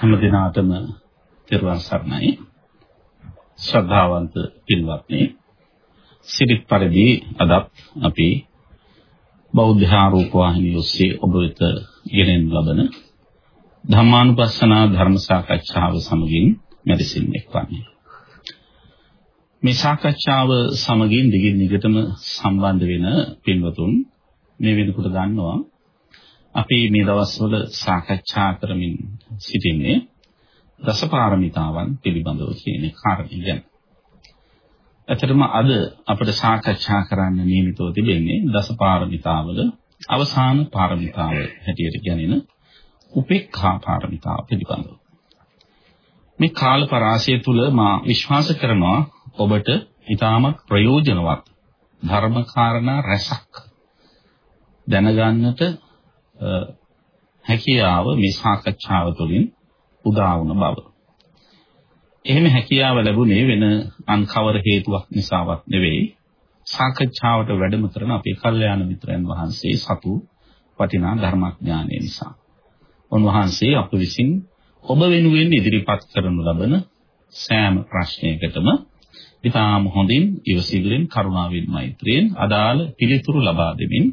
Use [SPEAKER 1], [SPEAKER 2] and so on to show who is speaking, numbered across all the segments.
[SPEAKER 1] හැම දිනාටම තෙරුවන් සරණයි. ශ්‍රද්ධාවන්ත පින්වත්නි සිරිත් පරිදි අදත් අපි බෞද්ධ ආරූප වාහිනිය ඔස්සේ ඔබ වෙත ගෙනෙන ලබන ධම්මානුපස්සනා ධර්ම සාකච්ඡාව සමගින් මෙලෙසින් එක්වන්නේ. මේ සාකච්ඡාව සමගින් දිගින් දිගටම සම්බන්ධ වෙන පින්වතුන් මේ වෙනකොට දන්නවා අපි මේ දවස්වල සාකච්ඡා කරමින් සිටින්නේ දසපාරමිතාවන් පිළිබඳව කියන කාරණේ ගැන. ඇත්තටම අද අපිට සාකච්ඡා කරන්න නියමිතව තිබෙන්නේ දසපාරමිතාවල අවසාන පාරමිතාව හැටියට ගැනෙන උපේක්ඛා පාරමිතාව පිළිබඳව. මේ කාල පරාසය තුල මා විශ්වාස කරනවා ඔබට ඊටමත් ප්‍රයෝජනවත් ධර්ම කාරණා රැසක් දැනගන්නට හැකියාව මේ සාකච්ඡාව තුළින් උදා වුණ බව. එහෙම හැකියාව ලැබුණේ වෙන අන් කවර හේතුවක් නිසාවත් නෙවෙයි. සාකච්ඡාවට වැඩම කරන අපේ කල්යාණ මිත්‍රයන් වහන්සේ සතු වටිනා ධර්මඥානය නිසා. උන්වහන්සේ අප විසින් ඔබ වෙනුවෙන් ඉදිරිපත් කරනු ලබන සෑම ප්‍රශ්නයකටම ඉතාම හොඳින් ඉවසිල්ලෙන් කරුණාවෙන් මෛත්‍රියෙන් අදාළ පිළිතුරු ලබා දෙමින්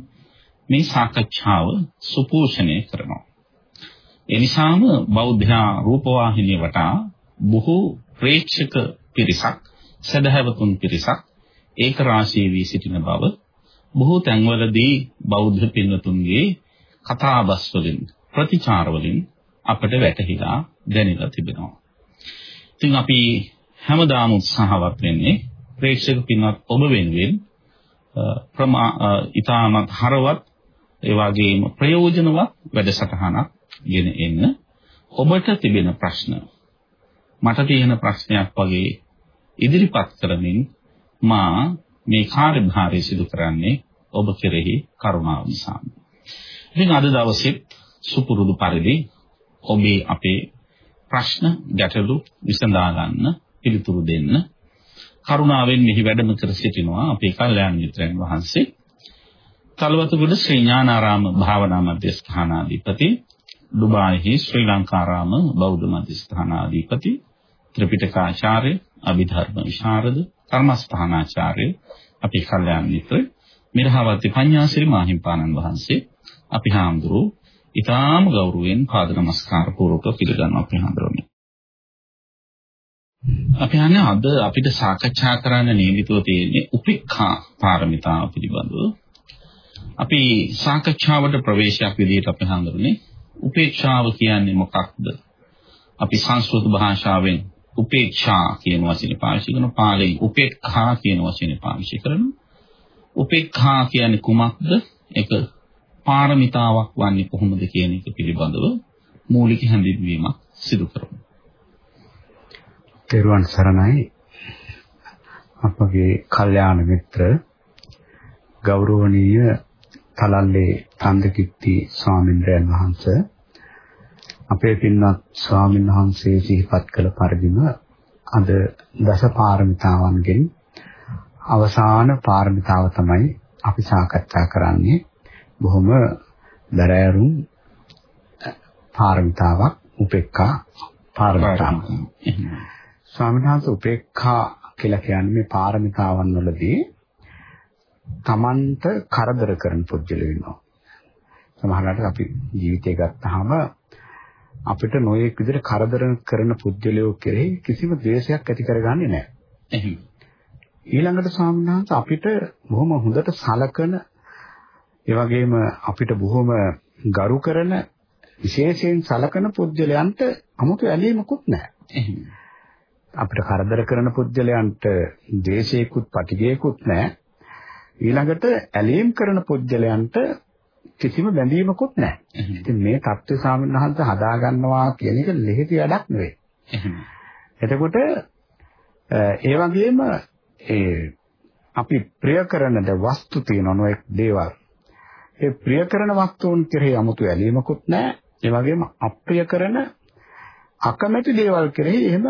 [SPEAKER 1] මේ සාකච්ඡාව සුපෝෂණය කරනවා. ඒ නිසාම බෞද්ධ රූපවාහිනිය වටා බොහෝ ප්‍රේක්ෂක පිරිසක් සදහැවතුන් පිරිසක් ඒක රාශී වී සිටින බව බොහෝ තැන්වලදී බෞද්ධ පින්වතුන්ගේ කතාබස් වලින් ප්‍රතිචාර වලින් අපට වැටහිලා දැනෙලා තිබෙනවා. ඉතින් අපි හැමදාම උත්සාහවත් වෙන්නේ ප්‍රේක්ෂක පින්වත් ඔබ වෙනුවෙන් ප්‍රමා ඊටමත් හරවත් ඒ වගේම ප්‍රයෝජනවත් වැඩසටහනක් ගෙන එන්න ඔබට තිබෙන ප්‍රශ්න මට තියෙන ප්‍රශ්නයක් වගේ ඉදිරිපත් කරමින් මා මේ කාර්යභාරය සිදු කරන්නේ ඔබ කෙරෙහි කරුණාව නිසා. ඉතින් අද දවසේ සුපුරුදු පරිදි ඔබේ අපේ ප්‍රශ්න ගැටලු විසඳා ගන්න පිළිතුරු දෙන්න කරුණාවෙන් මෙහි වැඩම කර සිටිනවා අපේ කල්යාණ මිත්‍රයන් වහන්සේ කලවතුගොඩ ශ්‍රී ඥානාරාම භාවනා මධ්‍යස්ථානාධිපති දුබායිහි ශ්‍රී ලංකාරාම බෞද්ධ මධ්‍යස්ථානාධිපති ත්‍රිපිටකාචාර්ය අභිධර්ම විශාරද කර්මස්ථානාචාර්ය අපේ කල්යාණ මිත්‍ර මිරහවති පඤ්ඤාසිරි මාහිම්පාණන් වහන්සේ අපි හාමුදුරුවෝ ඊටාම ගෞරවයෙන් පාද නමස්කාර පූර්වක පිළිගන්නවා අපි හාමුදුරුවනේ. අපි හන්නේ අද අපිට සාකච්ඡා කරන්න නියමිතව තියෙන්නේ උපේක්ඛා පාරමිතාව පිළිබඳව. අපි සාකච්ඡාවට ප්‍රවේශයක් විදිහට අපි හඳුනන්නේ උපේක්ෂාව කියන්නේ මොකක්ද? අපි සංස්කෘත භාෂාවෙන් උපේක්ෂා කියන වචනේ පාවිච්චි කරන පාලි උපේක්ඛා කියන වචනේ පාවිච්චි කරනවා. උපේක්ඛා කියන්නේ කුමක්ද? ඒක පාරමිතාවක් වන්නේ කොහොමද කියන එක පිළිබඳව මූලික හැඳින්වීමක් සිදු කරමු.
[SPEAKER 2] තෙරුවන් සරණයි අපගේ කල්යාණ මිත්‍ර ගෞරවනීය තලල්ලේ තන්දකිත්ති ස්වාමින්ද්‍රයන් වහන්සේ. අපේ පින්වත් ස්වාමීන් වහන්සේ සිහිපත් කළ පරිදිම අද දස පාරමිතාවන්ගෙන් අවසාන පාරමිතාව තමයි අපි සාකච්ඡා කරන්නේ. බොහොම දරෑරුම් පාරමිතාවක් උපේක්ඛා පාරමිතාව. ස්වාමීන් වහන්සේ උපේක්ඛා කියලා කියන්නේ මේ පාරමිතාවන් වලදී Tamanට කරදර කරන පුද්ගලයෝ ඉන්නවා. සමහරවිට අපි ජීවිතය ගත්තාම අපිට නොයෙක් විදිහට කරදර කරන පුද්ගලයෝ කෙරෙහි කිසිම ද්වේෂයක් ඇති කරගන්නේ නැහැ. ඊළඟට ස්වාමීන් අපිට බොහොම හොඳට සලකන ඒ වගේම අපිට බොහොම ගරු කරන විශේෂයෙන් සලකන පුද්ගලයන්ට 아무තු ඇලීමකුත් නැහැ. අපිට කරදර කරන පුද්ගලයන්ට ද්වේෂයකුත් පටිඝයකුත් නැහැ. ඊළඟට ඇලීම් කරන පුද්ගලයන්ට කිසිම බැඳීමකුත් නැහැ. ඉතින් මේ தත්ත්ව සාමනහන්ත හදා ගන්නවා කියන එක ලෙහෙසි වැඩක් නෙවෙයි. එතකොට ඒ වගේම ඒ අපි ප්‍රිය කරන ද වස්තු තියෙන නොඑක් දේවල්. ඒ ප්‍රිය කරන වස්තුන් කෙරෙහි 아무තු ඇලීමකුත් නැහැ. ඒ වගේම අප්‍රිය කරන අකමැති දේවල් කෙරෙහි එහෙම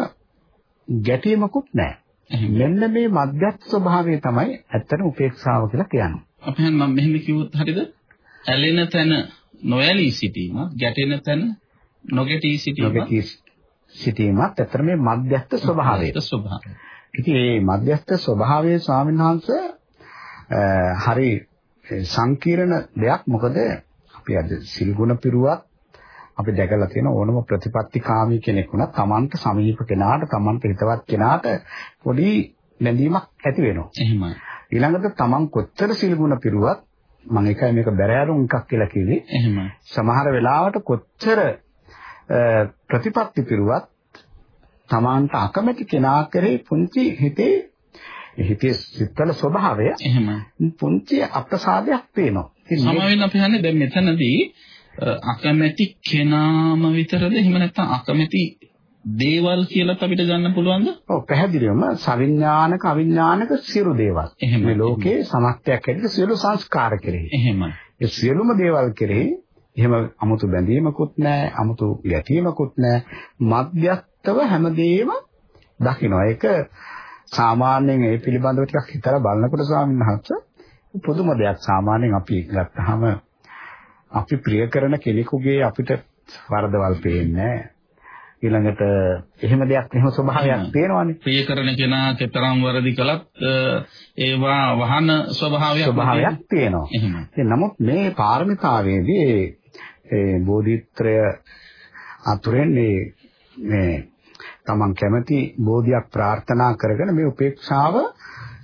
[SPEAKER 2] ගැටීමකුත් නැහැ. මෙන්න මේ මධ්‍යස්ථ ස්වභාවය තමයි ඇත්තට උපේක්ෂාව කියලා කියන්නේ.
[SPEAKER 1] අපි මම මෙහෙම කිව්වොත් හරියද? ඇලෙන තැන නොඇලී සිටීමත්, ගැටෙන තැන නොගැටී සිටීමත්.
[SPEAKER 2] නොගැටී සිටීමත් ඇත්තට මේ මධ්‍යස්ථ ස්වභාවය.
[SPEAKER 1] ස්වභාවය.
[SPEAKER 2] ඉතින් මේ මධ්‍යස්ථ ස්වභාවයේ ස්වාමීන් වහන්සේ හරි සංකීර්ණ දෙයක් මොකද අපි අද සිල් ගුණ පිරුවත් අපි දැකලා තියෙන ඕනම ප්‍රතිපත්තිකාමී කෙනෙක් වුණත් Tamanට සමීප කෙනාට Tamanට හිතවත් කෙනාට පොඩි බැඳීමක් ඇති වෙනවා.
[SPEAKER 1] එහෙමයි.
[SPEAKER 2] ඊළඟට Taman කොච්චර සිල් ගුණ පිරුවත් මම එකයි මේක බැරෑරුම් එකක් කියලා කිව්වේ.
[SPEAKER 1] එහෙමයි.
[SPEAKER 2] සමහර වෙලාවට කොච්චර ප්‍රතිපත්ති පිරුවත් Tamanට අකමැති කෙනා කරේ පුංචි හිතේ හිතේ සිත්වල ස්වභාවය
[SPEAKER 1] එහෙමයි.
[SPEAKER 2] පුංචි අප්‍රසාදයක් පේනවා.
[SPEAKER 1] සමාවෙන්න අපි හන්නේ දැන් මෙතනදී අකමැති කෙනාම විතරද එහෙම නැත්නම් අකමැති දේවල් කියලා අපිට ගන්න පුළුවන්ද?
[SPEAKER 2] ඔව් පැහැදිලිවම සවිඥානික අවිඥානික සියලු දේවල්. මේ ලෝකේ සමස්තයක් හැටියට සියලු සංස්කාර කෙරෙහි.
[SPEAKER 1] එහෙමයි.
[SPEAKER 2] ඒ සියලුම දේවල් කෙරෙහි එහෙම 아무තු බැඳීමකුත් නැහැ, 아무තු ගැටීමකුත් නැහැ. මධ්‍යස්තව හැමදේම දකිනවා. ඒක සාමාන්‍යයෙන් ඒ පිළිබඳව ටිකක් හිතලා බලනකොට ස්වාමීන් වහන්සේ පුදුම දෙයක් සාමාන්‍යයෙන් අපි ගත්තාම අපි ප්‍රිය කරන කෙනෙකුගේ අපිට වරදවල් පේන්නේ ඊළඟට එහෙම දෙයක් එහෙම ස්වභාවයක් තියෙනවානේ.
[SPEAKER 1] ප්‍රිය කරන කෙනා කතරම් වරදි කළත් ඒවා වහන ස්වභාවයක්
[SPEAKER 2] ස්වභාවයක් තියෙනවා. නමුත් මේ පාරමිතාවේදී ඒ බෝධිත්‍රය අතුරෙන් මේ තමන් කැමති බෝධියක් ප්‍රාර්ථනා කරගෙන මේ උපේක්ෂාව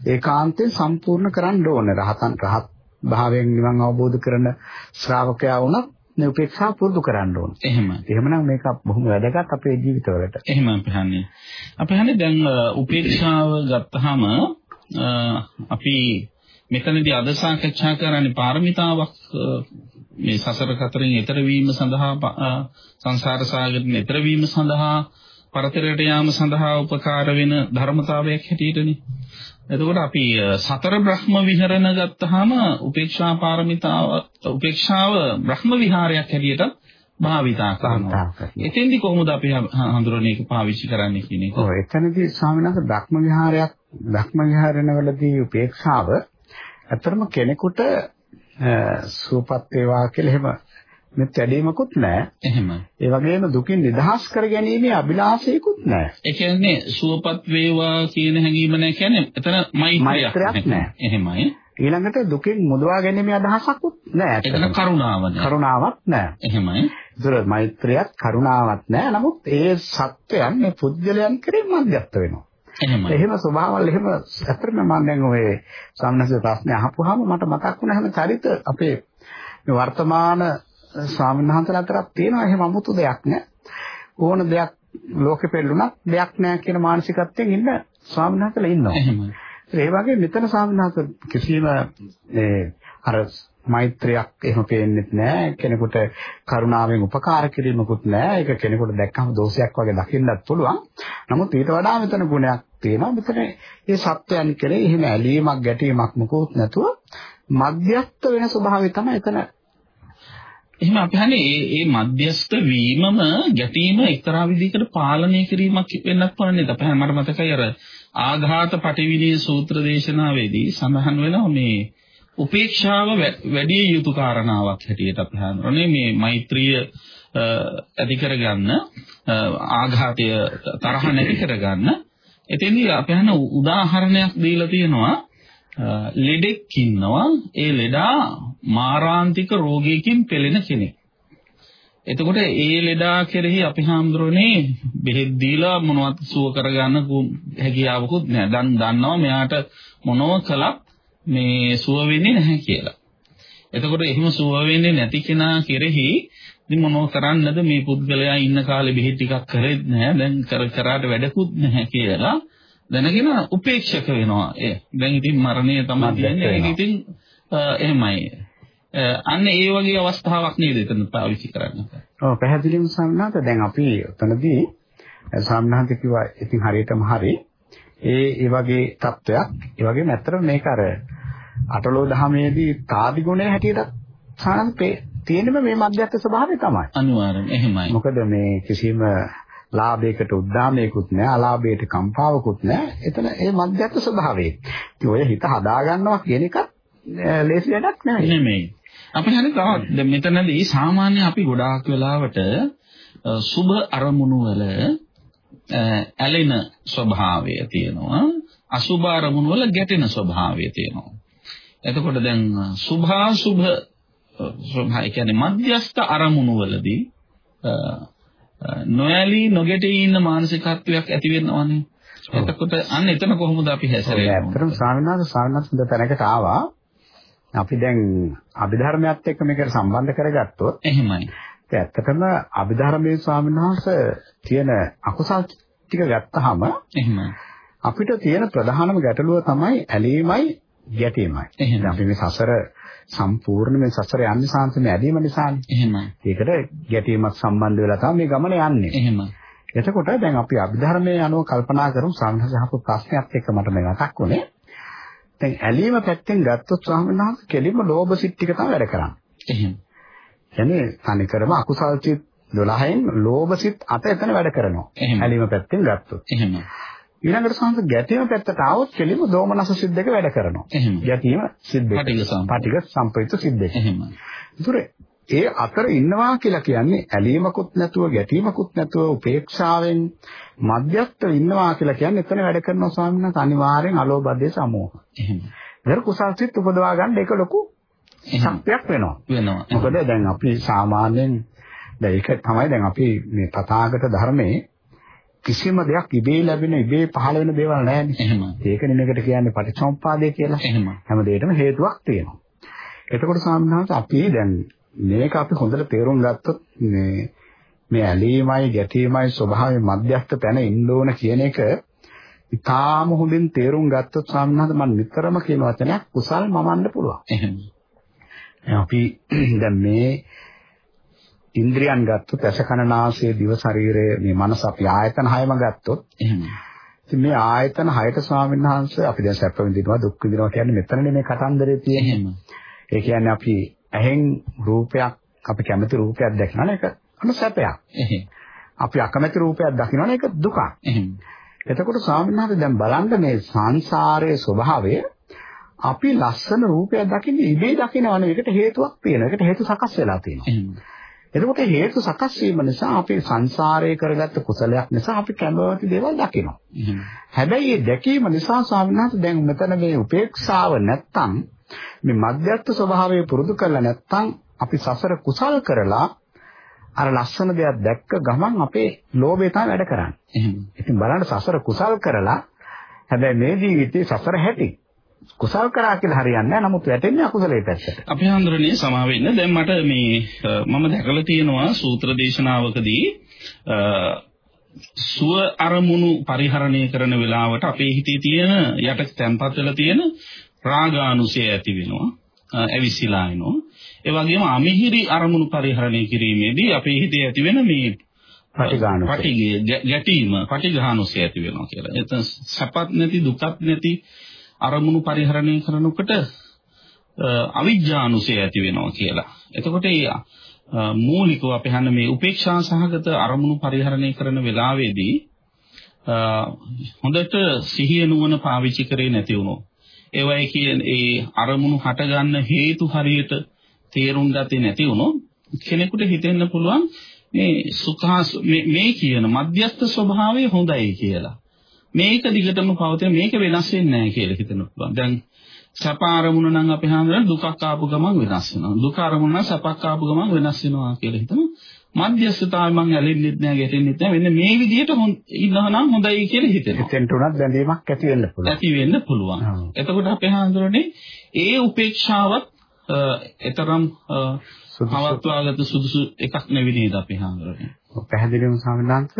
[SPEAKER 2] ඒකාන්තයෙන් සම්පූර්ණ කරන්න ඕනේ. රහතන් රහත් භාවයෙන් නිවන් අවබෝධ කරන ශ්‍රාවකයා වුණත් මේ උපේක්ෂාව පුරුදු කරන්න ඕනේ.
[SPEAKER 1] එහෙමයි.
[SPEAKER 2] එහෙමනම් මේක බොහොම වැදගත් අපේ ජීවිතවලට.
[SPEAKER 1] එහෙමයි අපි හන්නේ. අපි හන්නේ දැන් උපේක්ෂාව ගත්තාම අපි මෙතනදී අද සාකච්ඡා කරන්නේ පාරමිතාවක් මේ සසර කතරින් ඈතර වීම සඳහා සංසාර සාගරයෙන් ඈතර වීම සඳහා පරතරයට යාම සඳහා උපකාර වෙන ධර්මතාවයක් හැටියටනේ. එතකොට අපි සතර බ්‍රහ්ම විහරණ ගත්තාම උපේක්ෂා පාරමිතාව උපේක්ෂාව බ්‍රහ්ම විහාරයක් හැටියට භාවිතා කරනවා. එතෙන්දි කොහොමද අපි හඳුරන්නේ ඒක පාවිච්චි කරන්නේ කියන එක?
[SPEAKER 2] ඔව් එතනදී ස්වාමීන් වහන්සේ බ්‍රහ්ම විහාරයක් බ්‍රහ්ම විහරණවලදී උපේක්ෂාව ඇත්තටම කෙනෙකුට සූපත් වේවා කියලා එහෙම මෙත් වැඩිමකුත් නැහැ.
[SPEAKER 1] එහෙමයි.
[SPEAKER 2] ඒ වගේම දුකින් නිදහස් කර ගැනීමේ අභිලාෂයකුත් නැහැ.
[SPEAKER 1] ඒ කියන්නේ සුවපත් වේවා කියන හැඟීම නැහැ කියන්නේ එතන මෛත්‍රියක්
[SPEAKER 2] නැහැ.
[SPEAKER 1] එහෙමයි.
[SPEAKER 2] ඊළඟට දුකින් මුදවා ගැනීමේ අදහසකුත් නැහැ.
[SPEAKER 1] එතන කරුණාව නැහැ.
[SPEAKER 2] කරුණාවක් නැහැ.
[SPEAKER 1] එහෙමයි.
[SPEAKER 2] ඒතර මෛත්‍රියක් කරුණාවක් නැහැ. නමුත් ඒ සත්‍යයන් මේ පුද්ගලයන් කෙරෙහි මධ්‍යස්ත වෙනවා.
[SPEAKER 1] එහෙමයි.
[SPEAKER 2] එහෙම ස්වභාවවල එහෙම ඇත්තටම මම දැන් ඔය සාමනස ප්‍රශ්නේ අහපුවාම මට මතක් වුණා හැම චරිත අපේ මේ වර්තමාන ස්වාමීන් වහන්සේලා අතරක් තියෙනවා එහෙම 아무තු දෙයක් නෑ. ඕන දෙයක් ලෝකෙ පෙළුණත් දෙයක් නෑ කියන මානසිකත්වයෙන් ඉන්න ස්වාමීන් වහන්සේලා ඉන්නවා.
[SPEAKER 1] එහෙමයි.
[SPEAKER 2] ඒ වගේ මෙතන ස්වාමීන් වහන්සේ කිසිම ඒ අර මෛත්‍රියක් එහෙම පේන්නෙත් නෑ කෙනෙකුට කරුණාවෙන් උපකාර කිරීමකුත් නෑ ඒක කෙනෙකුට දැක්කම දෝෂයක් වගේ දකින්නත් පුළුවන් නමුත් ඊට වඩා මෙතන ගුණයක් තියෙනවා මෙතන මේ සත්‍යයන් කෙරේ එහෙම ඇලීමක් ගැටීමක් මොකොත් නැතුව මධ්‍යස්ත වෙන ස්වභාවය තමයි එතන
[SPEAKER 1] එහෙනම් අපි හන්නේ මේ මේ මධ්‍යස්ත වීමම ගැටීම එක්තරා විදිහකට පාලනය කිරීමක් වෙන්නත් පුළුවන් නේද? අපහන් මට මතකයි අර ආඝාත පටිවිණී සූත්‍ර දේශනාවේදී සඳහන් වෙනවා මේ උපේක්ෂාව වැඩි යුතු කාරණාවක් හැටියට අපි හඳුනන්නේ මේ මෛත්‍රිය ඇති කරගන්න ආඝාතය තරහ නැති කරගන්න. එතෙන්දී අපි හන උදාහරණයක් දීලා තියෙනවා. ලෙඩෙක් ඉන්නවා ඒ ලෙඩා මාරාන්තික රෝගයකින් පෙළෙන කෙනෙක්. එතකොට ඒ ලෙඩා කෙරෙහි අපි හාමුදුරනේ බෙහෙත් දීලා මොනවත් සුව කරගන්න හැකියාවකුත් නැහැ. දැන් දන්නවා මෙයාට මොනව කළත් මේ සුව වෙන්නේ නැහැ කියලා. එතකොට එහෙම සුව වෙන්නේ නැති කෙනා කෙරෙහි ඉතින් මොනව කරන්නද මේ පුද්ගලයා ඉන්න කාලේ බෙහෙත් ටිකක් කරෙත් නැහැ. දැන් කර කරාට වැඩකුත් නැහැ කියලා දැනගෙන උපේක්ෂක වෙනවා. ඒ දැන් ඉතින් මරණය තමයි කියන්නේ. ඒක ඉතින් එහෙමයි. අන්න ඒ වගේ අවස්ථාවක් නේද එතන පාවිච්චි කරන්න.
[SPEAKER 2] ඔව් පැහැදිලිවම සම්නාත දැන් අපි උතනදී සම්නාත කිව්වා ඉතින් හරියටම හරි. ඒ ඒ වගේ தත්වයක් ඒ වගේම ඇත්තට මේක අර අටලෝ දහමේදී තාදි ගුණය හැටියට සාන්පේ තියෙනම මේ මධ්‍යස්ථ ස්වභාවය තමයි.
[SPEAKER 1] අනිවාර්යෙන් එහෙමයි.
[SPEAKER 2] මොකද මේ කිසිම ලාභයකට උද්දාමයකුත් නැහැ, අලාභයට කම්පාවකුත් නැහැ. එතන ඒ මධ්‍යස්ථ ස්වභාවය. ඉතින් ඔය හිත හදා ගන්නවා කියන එකත් ලේසි වැඩක් නෙවෙයි.
[SPEAKER 1] නෙමෙයි. අපි හරි තවත් දැන් මෙතනදී සාමාන්‍ය අපි ගොඩාක් වෙලාවට සුබ අරමුණු වල ඇලෙන ස්වභාවය තියෙනවා. අසුභ අරමුණු වල ගැටෙන ස්වභාවය තියෙනවා. එතකොට දැන් සුභාසුභ ස්වභාවය කියන්නේ මධ්‍යස්ථ අරමුණු වලදී නොයලී නොගැටී ඉන්න මානසිකත්වයක් ඇති වෙනවනේ. එතකොට අන්න එතන කොහොමද අපි හැසිරෙන්නේ?
[SPEAKER 2] ඇත්තටම ස්වාමීන් වහන්සේ ස්වාමීන් වහන්සේ තැනකට ආවා. අපි දැන් අභිධර්මයත් එක්ක මේකට සම්බන්ධ කරගත්තොත්
[SPEAKER 1] එහෙමයි.
[SPEAKER 2] ඇත්තටම අභිධර්මයේ ස්වාමීන් වහන්සේ තියෙන අකුසල් ටික ගත්තාම
[SPEAKER 1] එහෙමයි.
[SPEAKER 2] අපිට තියෙන ප්‍රධානම ගැටලුව තමයි ඇලීමයි ගැටීමයි.
[SPEAKER 1] එහෙමයි.
[SPEAKER 2] අපි මේ සසර සම්පූර්ණ මේ සසර යන්නේ සාන්තමේ ඇදීම නිසානේ.
[SPEAKER 1] එහෙමයි.
[SPEAKER 2] ඒකට ගැටීමක් සම්බන්ධ වෙලා තමයි මේ ගමන යන්නේ.
[SPEAKER 1] එහෙමයි.
[SPEAKER 2] එතකොට දැන් අපි අභිධර්මයේ අනුව කල්පනා කරමු සාමාන්‍යසහපු ප්‍රශ්නයක් එක්ක මට මේ මතක් වුණේ. දැන් ඇලීම පැත්තෙන් ගත්තොත් ස්වාමීන් වහන්සේ කෙලින්ම ලෝභ සිත් ටික තමයි වැඩ කරන්නේ.
[SPEAKER 1] එහෙම.
[SPEAKER 2] කියන්නේ තනිකරම අකුසල් සිත් 12න් ලෝභ සිත් 8 එතන වැඩ කරනවා. ඇලීම පැත්තෙන් ගත්තොත්.
[SPEAKER 1] එහෙම.
[SPEAKER 2] ඊළඟට සංස ගැටීම පැත්තට ආවොත් කෙලින්ම දෝමනස සිත් දෙක වැඩ කරනවා.
[SPEAKER 1] එහෙම.
[SPEAKER 2] ගැටීම සිත් දෙක.
[SPEAKER 1] පටිඝ සම්ප.
[SPEAKER 2] පටිඝ සම්ප්‍රයුක්ත සිත් දෙක.
[SPEAKER 1] එහෙම.
[SPEAKER 2] ඒතර ඒ අතර ඉන්නවා කියලා කියන්නේ ඇලීමකුත් නැතුව ගැටීමකුත් නැතුව උපේක්ෂාවෙන් මධ්‍යස්ථව ඉන්නවා කියලා කියන්නේ එතන වැඩ කරන ස්වාමීන් වහන්සේ අනිවාර්යෙන් අලෝභය සමෝහ.
[SPEAKER 1] එහෙම.
[SPEAKER 2] ඒක කුසල් සිත් උපදවා ගන්න ඒක ලොකු ශක්තියක් වෙනවා.
[SPEAKER 1] වෙනවා.
[SPEAKER 2] මොකද දැන් අපි සාමාන්‍යයෙන් දැන් ඒක තමයි දැන් අපි මේ තථාගත ධර්මයේ කිසිම දෙයක් ඉබේ ලැබෙන ඉබේ පහළ වෙන දේවල් නැහැනේ.
[SPEAKER 1] එහෙම.
[SPEAKER 2] ඒකනේ මේකට කියන්නේ පටිච්චසමුප්පාදය කියලා.
[SPEAKER 1] එහෙම.
[SPEAKER 2] හැම දෙයකම හේතුවක් තියෙනවා. එතකොට සාමාන්‍යයෙන් අපි දැන් මේක අපි හොඳට තේරුම් ගත්තොත් මේ මේ ඇලීමයි ගැටීමයි ස්වභාවයේ මධ්‍යස්ථ තැන ඉන්න ඕන කියන එක ඉතාම හොඳින් තේරුම් ගත්තොත් සාමාන්‍යයෙන් මම නිතරම කියන වචනයක් කුසල් මමන්න පුළුවන්.
[SPEAKER 1] එහෙම.
[SPEAKER 2] අපි දැන් මේ ඉන්ද්‍රියන් ගත්තොත් ඇස කන නාසය දිව ශරීරය මේ මනස අපි ආයතන හයම ගත්තොත්
[SPEAKER 1] එහෙම.
[SPEAKER 2] ඉතින් මේ ආයතන හයට ස්වාමීන් වහන්සේ අපි දැන් සැප විඳිනවා දුක් විඳිනවා කියන්නේ මෙතනනේ මේ කතන්දරේ තියෙන්නේ.
[SPEAKER 1] එහෙම.
[SPEAKER 2] ඒ කියන්නේ අපි ඇහෙන් රූපයක් අපි කැමති රූපයක් දැකනවනේ ඒක අනු සැපයක්.
[SPEAKER 1] එහෙම.
[SPEAKER 2] අපි අකමැති රූපයක් දකිනවනේ ඒක දුකක්.
[SPEAKER 1] එහෙම.
[SPEAKER 2] එතකොට ස්වාමීන් වහන්සේ දැන් බලන්න මේ සංසාරයේ ස්වභාවය අපි ලස්සන රූපයක් දකින්නේ ඉබේ දකිනවනේ ඒකට හේතුවක් තියෙනවා. ඒකට හේතු සකස් වෙලා තියෙනවා. එතකොට හේතු සකස් වීම නිසා අපි සංසාරයේ කරගත්ත කුසලයක් නිසා අපි කැමති දේවල් දකිනවා. හැබැයි මේ දැකීම නිසා ස්වාමීන් වහන්සේ දැන් මෙතන මේ උපේක්ෂාව නැත්තම් මේ මධ්‍යස්ථ ස්වභාවය පුරුදු කරලා නැත්තම් අපි සසර කුසල් කරලා අර ලස්සන දෙයක් දැක්ක ගමන් අපේ ලෝභය තමයි වැඩ කරන්නේ. ඉතින් බලන්න සසර කුසල් කරලා හැබැයි මේ ජීවිතේ සසර හැටි කුසල් කරා කියලා හරියන්නේ නැහැ. නමුත් වැටෙන්නේ අකුසලයේ පැත්තට.
[SPEAKER 1] අපි හඳුරන්නේ සමා වෙන්න. දැන් මට මේ මම දැකලා තියෙනවා සූත්‍ර දේශනාවකදී සුව අරමුණු පරිහරණය කරන වෙලාවට අපේ හිතේ තියෙන යට තැම්පත් වෙලා තියෙන රාගානුසය ඇති වෙනවා. ඇවිසිලා එනවා. ඒ වගේම අමිහිරි අරමුණු පරිහරණය කිරීමේදී අපේ හිතේ ඇති වෙන මේ
[SPEAKER 2] පටිඝානුසය.
[SPEAKER 1] පටිඝය ගැටීම පටිඝානුසය ඇති වෙනවා කියලා. එතන සැපත් නැති දුකත් නැති අරමුණු පරිහරණය කරනකොට අවිජ්ජානුසය ඇති වෙනවා කියලා. එතකොට ඒ මූලිකව අපි හන්න මේ උපේක්ෂා සහගත අරමුණු පරිහරණය කරන වෙලාවේදී හොඳට සිහිය නුවණ පාවිච්චි කරේ නැති වුණොත් ඒවයි කියන ඒ අරමුණු හටගන්න හේතු හරියට තේරුම් ගත්තේ නැති වුණොත් කෙනෙකුට හිතෙන්න පුළුවන් මේ සුඛාස මේ කියන මධ්‍යස්ථ ස්වභාවය හොඳයි කියලා. මේක දිගටම පවතින මේක වෙනස් වෙන්නේ නැහැ කියලා හිතන්න පුළුවන්. දැන් සැප අරමුණ නම් අපි හඳුනන දුකක් ආපු ගමන් වෙනස් වෙනවා. දුක අරමුණ නම් සැපක් ආපු ගමන් වෙනස් වෙනවා කියලා හිතනවා. මධ්‍යස්ථතාවය මං ඇලෙන්නෙත් නැහැ ගැටෙන්නෙත් නැහැ. මෙන්න මේ විදිහට ඉන්නවා නම් හොඳයි කියලා හිතෙනවා.
[SPEAKER 2] එතෙන්ට උනත් බැඳීමක් ඇති වෙන්න පුළුවන්.
[SPEAKER 1] ඇති වෙන්න පුළුවන්. එතකොට අපි හඳුනන්නේ ඒ උපේක්ෂාවත් එතරම් පවත්වාගත සුදුසු එකක් නෙවෙයි නේද අපි හඳුනන්නේ.
[SPEAKER 2] පැහැදිලිවම සම්බන්ධන්ත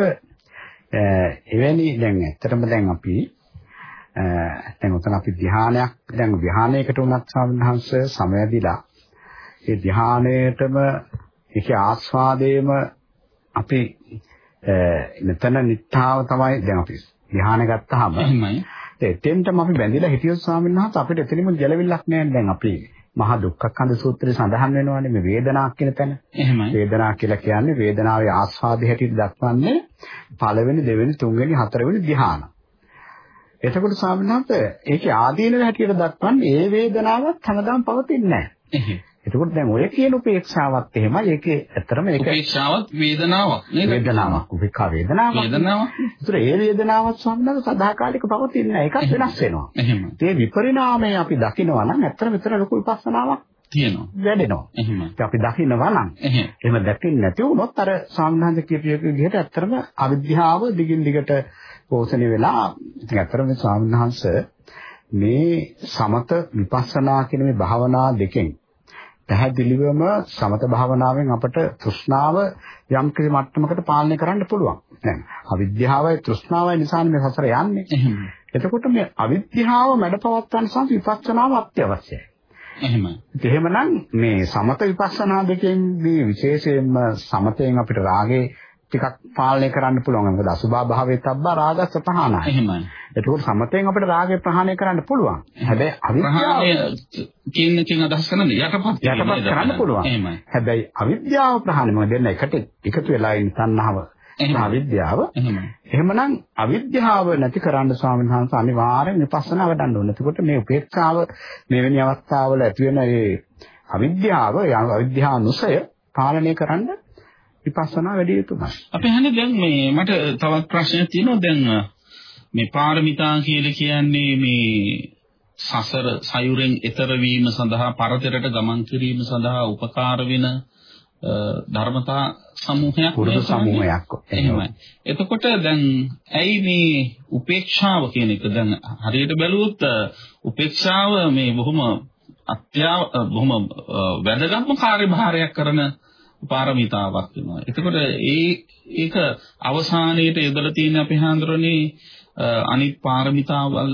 [SPEAKER 2] එවැනි දැන් ඇත්තටම දැන් අපි දැන් උතන අපි ධ්‍යානයක් දැන් ධ්‍යානයකට උනත් සම්හංශ සමයදීලා ඒ ධානයේටම ඒකේ ආස්වාදයේම අපි මෙතන නිත්තාව තමයි දැන් අපි ධානය ගත්තාම.
[SPEAKER 1] එහෙමයි.
[SPEAKER 2] එතෙන්ටම අපි බැඳිලා හිටියොත් ස්වාමීන් වහන්සේ අපිට එතනින්ම ගැලවිල්ලක් නෑ දැන් අපි මහා දුක්ඛකන්ද සූත්‍රයේ සඳහන් වෙනවානේ මේ වේදනාවක් කියන තැන.
[SPEAKER 1] එහෙමයි.
[SPEAKER 2] වේදනාව කියලා කියන්නේ වේදනාවේ ආස්වාදය හැටියට දක්වන්නේ පළවෙනි දෙවෙනි තුන්වෙනි හතරවෙනි ධ්‍යාන. එතකොට ස්වාමීන් වහන්සේ ඒකේ ආදීනව හැටියට දක්වන්නේ ඒ වේදනාවත් හැමදාම පවතින්නේ නැහැ. එතකොට දැන් ඔය කියන උපේක්ෂාවත් එහෙමයි. ඒකේ ඇත්තටම ඒක
[SPEAKER 1] උපේක්ෂාවත් වේදනාවක් නේද?
[SPEAKER 2] වේදනාවක්. උපේක්ෂා වේදනාවක්.
[SPEAKER 1] වේදනාවක්.
[SPEAKER 2] ඒතර ඒ වේදනාවත් සම්බන්ධව සදාකාලික පවතින්නේ නැහැ. ඒකත් වෙනස් වෙනවා.
[SPEAKER 1] එහෙම.
[SPEAKER 2] ඒ විපරිණාමය අපි දකිනවා නම් ඇත්තටම මෙතන ලොකු විපස්සනාවක්
[SPEAKER 1] තියෙනවා.
[SPEAKER 2] වැඩෙනවා.
[SPEAKER 1] එහෙම.
[SPEAKER 2] අපි දකිනවා නම්
[SPEAKER 1] එහෙම.
[SPEAKER 2] දැකින් නැති වුණොත් අර සාමාන්‍ය කියපියක විදිහට ඇත්තටම අවිද්‍යාව දිගින් දිගට පෝෂණය වෙලා ඉතින් ඇත්තටම මේ මේ සමත විපස්සනා කියන මේ භාවනා දෙකෙන් පැහැදිලිවම සමත භාවනාවෙන් අපට තෘෂ්ණාව යම් කිසි මට්ටමකට පාලනය කරන්න පුළුවන්. දැන් අවිද්‍යාවයි තෘෂ්ණාවයි නිසා මේ සසර යන්නේ. එතකොට මේ අවිද්‍යාව මැඩපවත්වන්න සම විපස්සනාව අත්‍යවශ්‍යයි.
[SPEAKER 1] එහෙම.
[SPEAKER 2] එහෙමනම් මේ සමත විපස්සනා දෙකෙන් මේ විශේෂයෙන්ම සමතෙන් අපිට රාගේ ටිකක් පාලනය කරන්න පුළුවන්. මොකද අසුභා භාවයේ තබ්බා රාගස්ස පහනයි.
[SPEAKER 1] එහෙමයි.
[SPEAKER 2] එතකොට සමතෙන් අපිට රාගය ප්‍රහාණය කරන්න පුළුවන්. හැබැයි අවිද්‍යාව
[SPEAKER 1] ප්‍රහාණය කියන එකෙන් අදහස් කරන්නේ යටපත්
[SPEAKER 2] යටපත්? කරන්න පුළුවන්.
[SPEAKER 1] එහෙමයි.
[SPEAKER 2] හැබැයි අවිද්‍යාව ප්‍රහාණය මොකද දෙන්න එකට එකතු වෙලා ඉන්න තණ්හාව. අවිද්‍යාව. එහෙමනම් අවිද්‍යාව නැති කරන්න ස්වාමීන් වහන්සේ අනිවාර්යෙන් විපස්සනා වඩන්න ඕනේ. එතකොට මේ උපේක්ෂාව මෙවැනි අවස්ථාවල ඇති වෙන ඒ අවිද්‍යාව අවිද්‍යානුසය පාලනය කරන්න විපස්සනා වැඩි යුතුමයි.
[SPEAKER 1] අපි හන්නේ දැන් මේ මට තවත් ප්‍රශ්නයක් තියෙනවා දැන් මේ පාරමිතා කියලා කියන්නේ මේ සසර සයුරෙන් එතර වීම සඳහා පරතරට ගමන් කිරීම සඳහා උපකාර වෙන ධර්මතා සමූහයක්
[SPEAKER 2] පුරුදු? සමූහයක්.
[SPEAKER 1] එහෙමයි. එතකොට දැන් ඇයි මේ උපේක්ෂාව කියන එක දැන් හරියට බැලුවොත් උපේක්ෂාව මේ බොහොම අත්‍යා අ, බොහොම වැදගත්ම කාර්යභාරයක් කරන පාරමිතාවක් වෙනවා. එතකොට ඒ ඒක අවසානයේට යොදලා තියෙන අපේ හාන්දරනේ අනිත් පාරමිතාවල්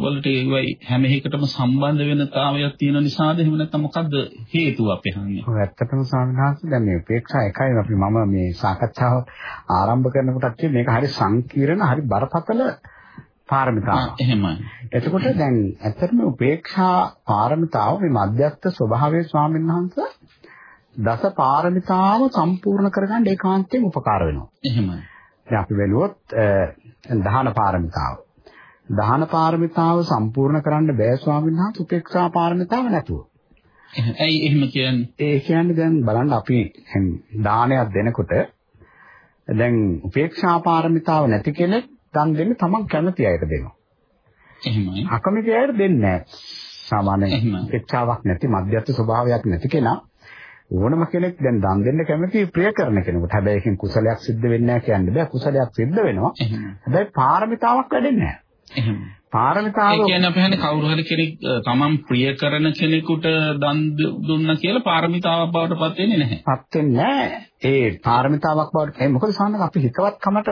[SPEAKER 1] වලට ඒවයි හැම එකටම සම්බන්ධ වෙන තාවයක් තියෙන නිසාද එහෙම නැත්නම් මොකද්ද හේතුව අපේ හාන්නේ?
[SPEAKER 2] ඔය ඇත්තටම ස්වාමීන් වහන්සේ දැන් මේ උපේක්ෂා එකයි අපි මම මේ සාකච්ඡාව ආරම්භ කරනකොටත් කිව්වේ මේක හරි සංකීර්ණ හරි බරපතල පාරමිතාවක්.
[SPEAKER 1] එහෙමයි.
[SPEAKER 2] එතකොට දැන් ඇත්තටම උපේක්ෂා පාරමිතාව මේ මධ්‍යස්ථ ස්වභාවයේ ස්වාමීන් වහන්සේ දස පාරමිතාව සම්පූර්ණ කරගන්න ඒකාන්තයෙන් උපකාර වෙනවා.
[SPEAKER 1] එහෙමයි.
[SPEAKER 2] දැන් අපි බැලුවොත් දහන පාරමිතාව. දහන පාරමිතාව සම්පූර්ණ කරන්න බෑ ස්වාමීන් වහන්සේ උපේක්ෂා පාරමිතාව නැතුව.
[SPEAKER 1] ඇයි එහෙම කියන්නේ?
[SPEAKER 2] ඒ කියන්නේ දැන් බලන්න අපි දැන් දානයක් දෙනකොට දැන් උපේක්ෂා පාරමිතාව නැති කෙනෙක් දන් දෙන්න තමන් කැමති අයට දෙනවා.
[SPEAKER 1] එහෙමයි.
[SPEAKER 2] අකමැති අයට දෙන්නේ නැහැ. සාමාන්‍යයෙන්. උපේක්ෂාවක් නැති මධ්‍යස්ථ ස්වභාවයක් නැති කෙනා ඕනම කෙනෙක් දැන් දන් දෙන්න කැමති ප්‍රිය කරන කෙනෙකුට. හැබැයි ඒකෙන් කුසලයක් සිද්ධ වෙන්නේ නැහැ කියන්න බෑ. කුසලයක් සිද්ධ වෙනවා. හැබැයි පාරමිතාවක් වැඩෙන්නේ නැහැ.
[SPEAKER 1] එහෙමයි.
[SPEAKER 2] පාරමිතාව
[SPEAKER 1] කියන්නේ අපි හන්නේ කවුරු හරි කෙනෙක් තමන් ප්‍රිය කරන කෙනෙකුට දන් දුන්නා කියලා පාරමිතාවක් බවට පත් වෙන්නේ නැහැ.
[SPEAKER 2] පත් වෙන්නේ නැහැ. ඒ පාරමිතාවක් බවට ඒ මොකද සාමාන්‍යයෙන් අපි හිතවත්කමට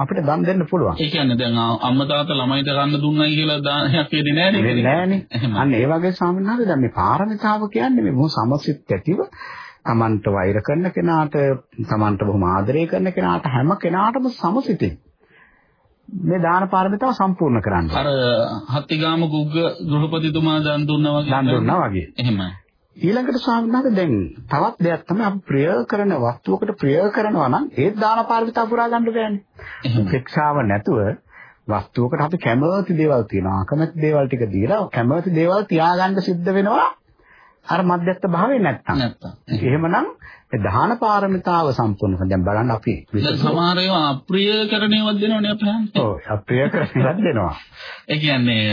[SPEAKER 2] අපිට දන් දෙන්න පුළුවන්.
[SPEAKER 1] ඒ කියන්නේ දැන් අම්මා තාත්තා ළමයිට කන්න දුන්නයි කියලා දානයක් නේද?
[SPEAKER 2] වෙන්නේ නැහනේ.
[SPEAKER 1] එහෙමයි.
[SPEAKER 2] අන්න ඒ වගේ සාමාන්‍යයෙන් දැන් මේ පාරමිතාව කියන්නේ මේ බොහොම සමසිත ඇතිව තමන්ට වෛර කරන කෙනාට තමන්ට බොහොම ආදරය කරන කෙනාට හැම කෙනාටම සමසිතින් මේ දාන පාරමිතාව සම්පූර්ණ කරන්න.
[SPEAKER 1] අර හත්තිගාම ගුග්ග ගෘහපතිතුමා දන් දුන්නා වගේ.
[SPEAKER 2] දන් දුන්නා වගේ.
[SPEAKER 1] එහෙමයි.
[SPEAKER 2] ඊළඟට ස්වාමීන් දැන් තවත් දෙයක් තමයි අපි ප්‍රිය කරන වස්තුවකට ප්‍රිය කරනවා නම් ඒත් දාන පාරමිතා පුරා ගන්න බෑනේ. උපේක්ෂාව නැතුව වස්තුවකට අපි කැමති දේවල් තියෙනවා. අකමැති දේවල් ටික දීලා කැමති දේවල් තියාගන්න සිද්ධ වෙනවා. අර මධ්‍යස්ථ භාවයේ නැත්තම්.
[SPEAKER 1] නැත්තම්.
[SPEAKER 2] එහෙමනම් මේ දාන පාරමිතාව සම්පූර්ණ කරන දැන් බලන්න අපි
[SPEAKER 1] සමහර ඒවා අප්‍රිය කරණේවත් දෙනවනේ අපේ හන්දේ.
[SPEAKER 2] ඔව් අප්‍රිය කරනවත් දෙනවා.
[SPEAKER 1] ඒ කියන්නේ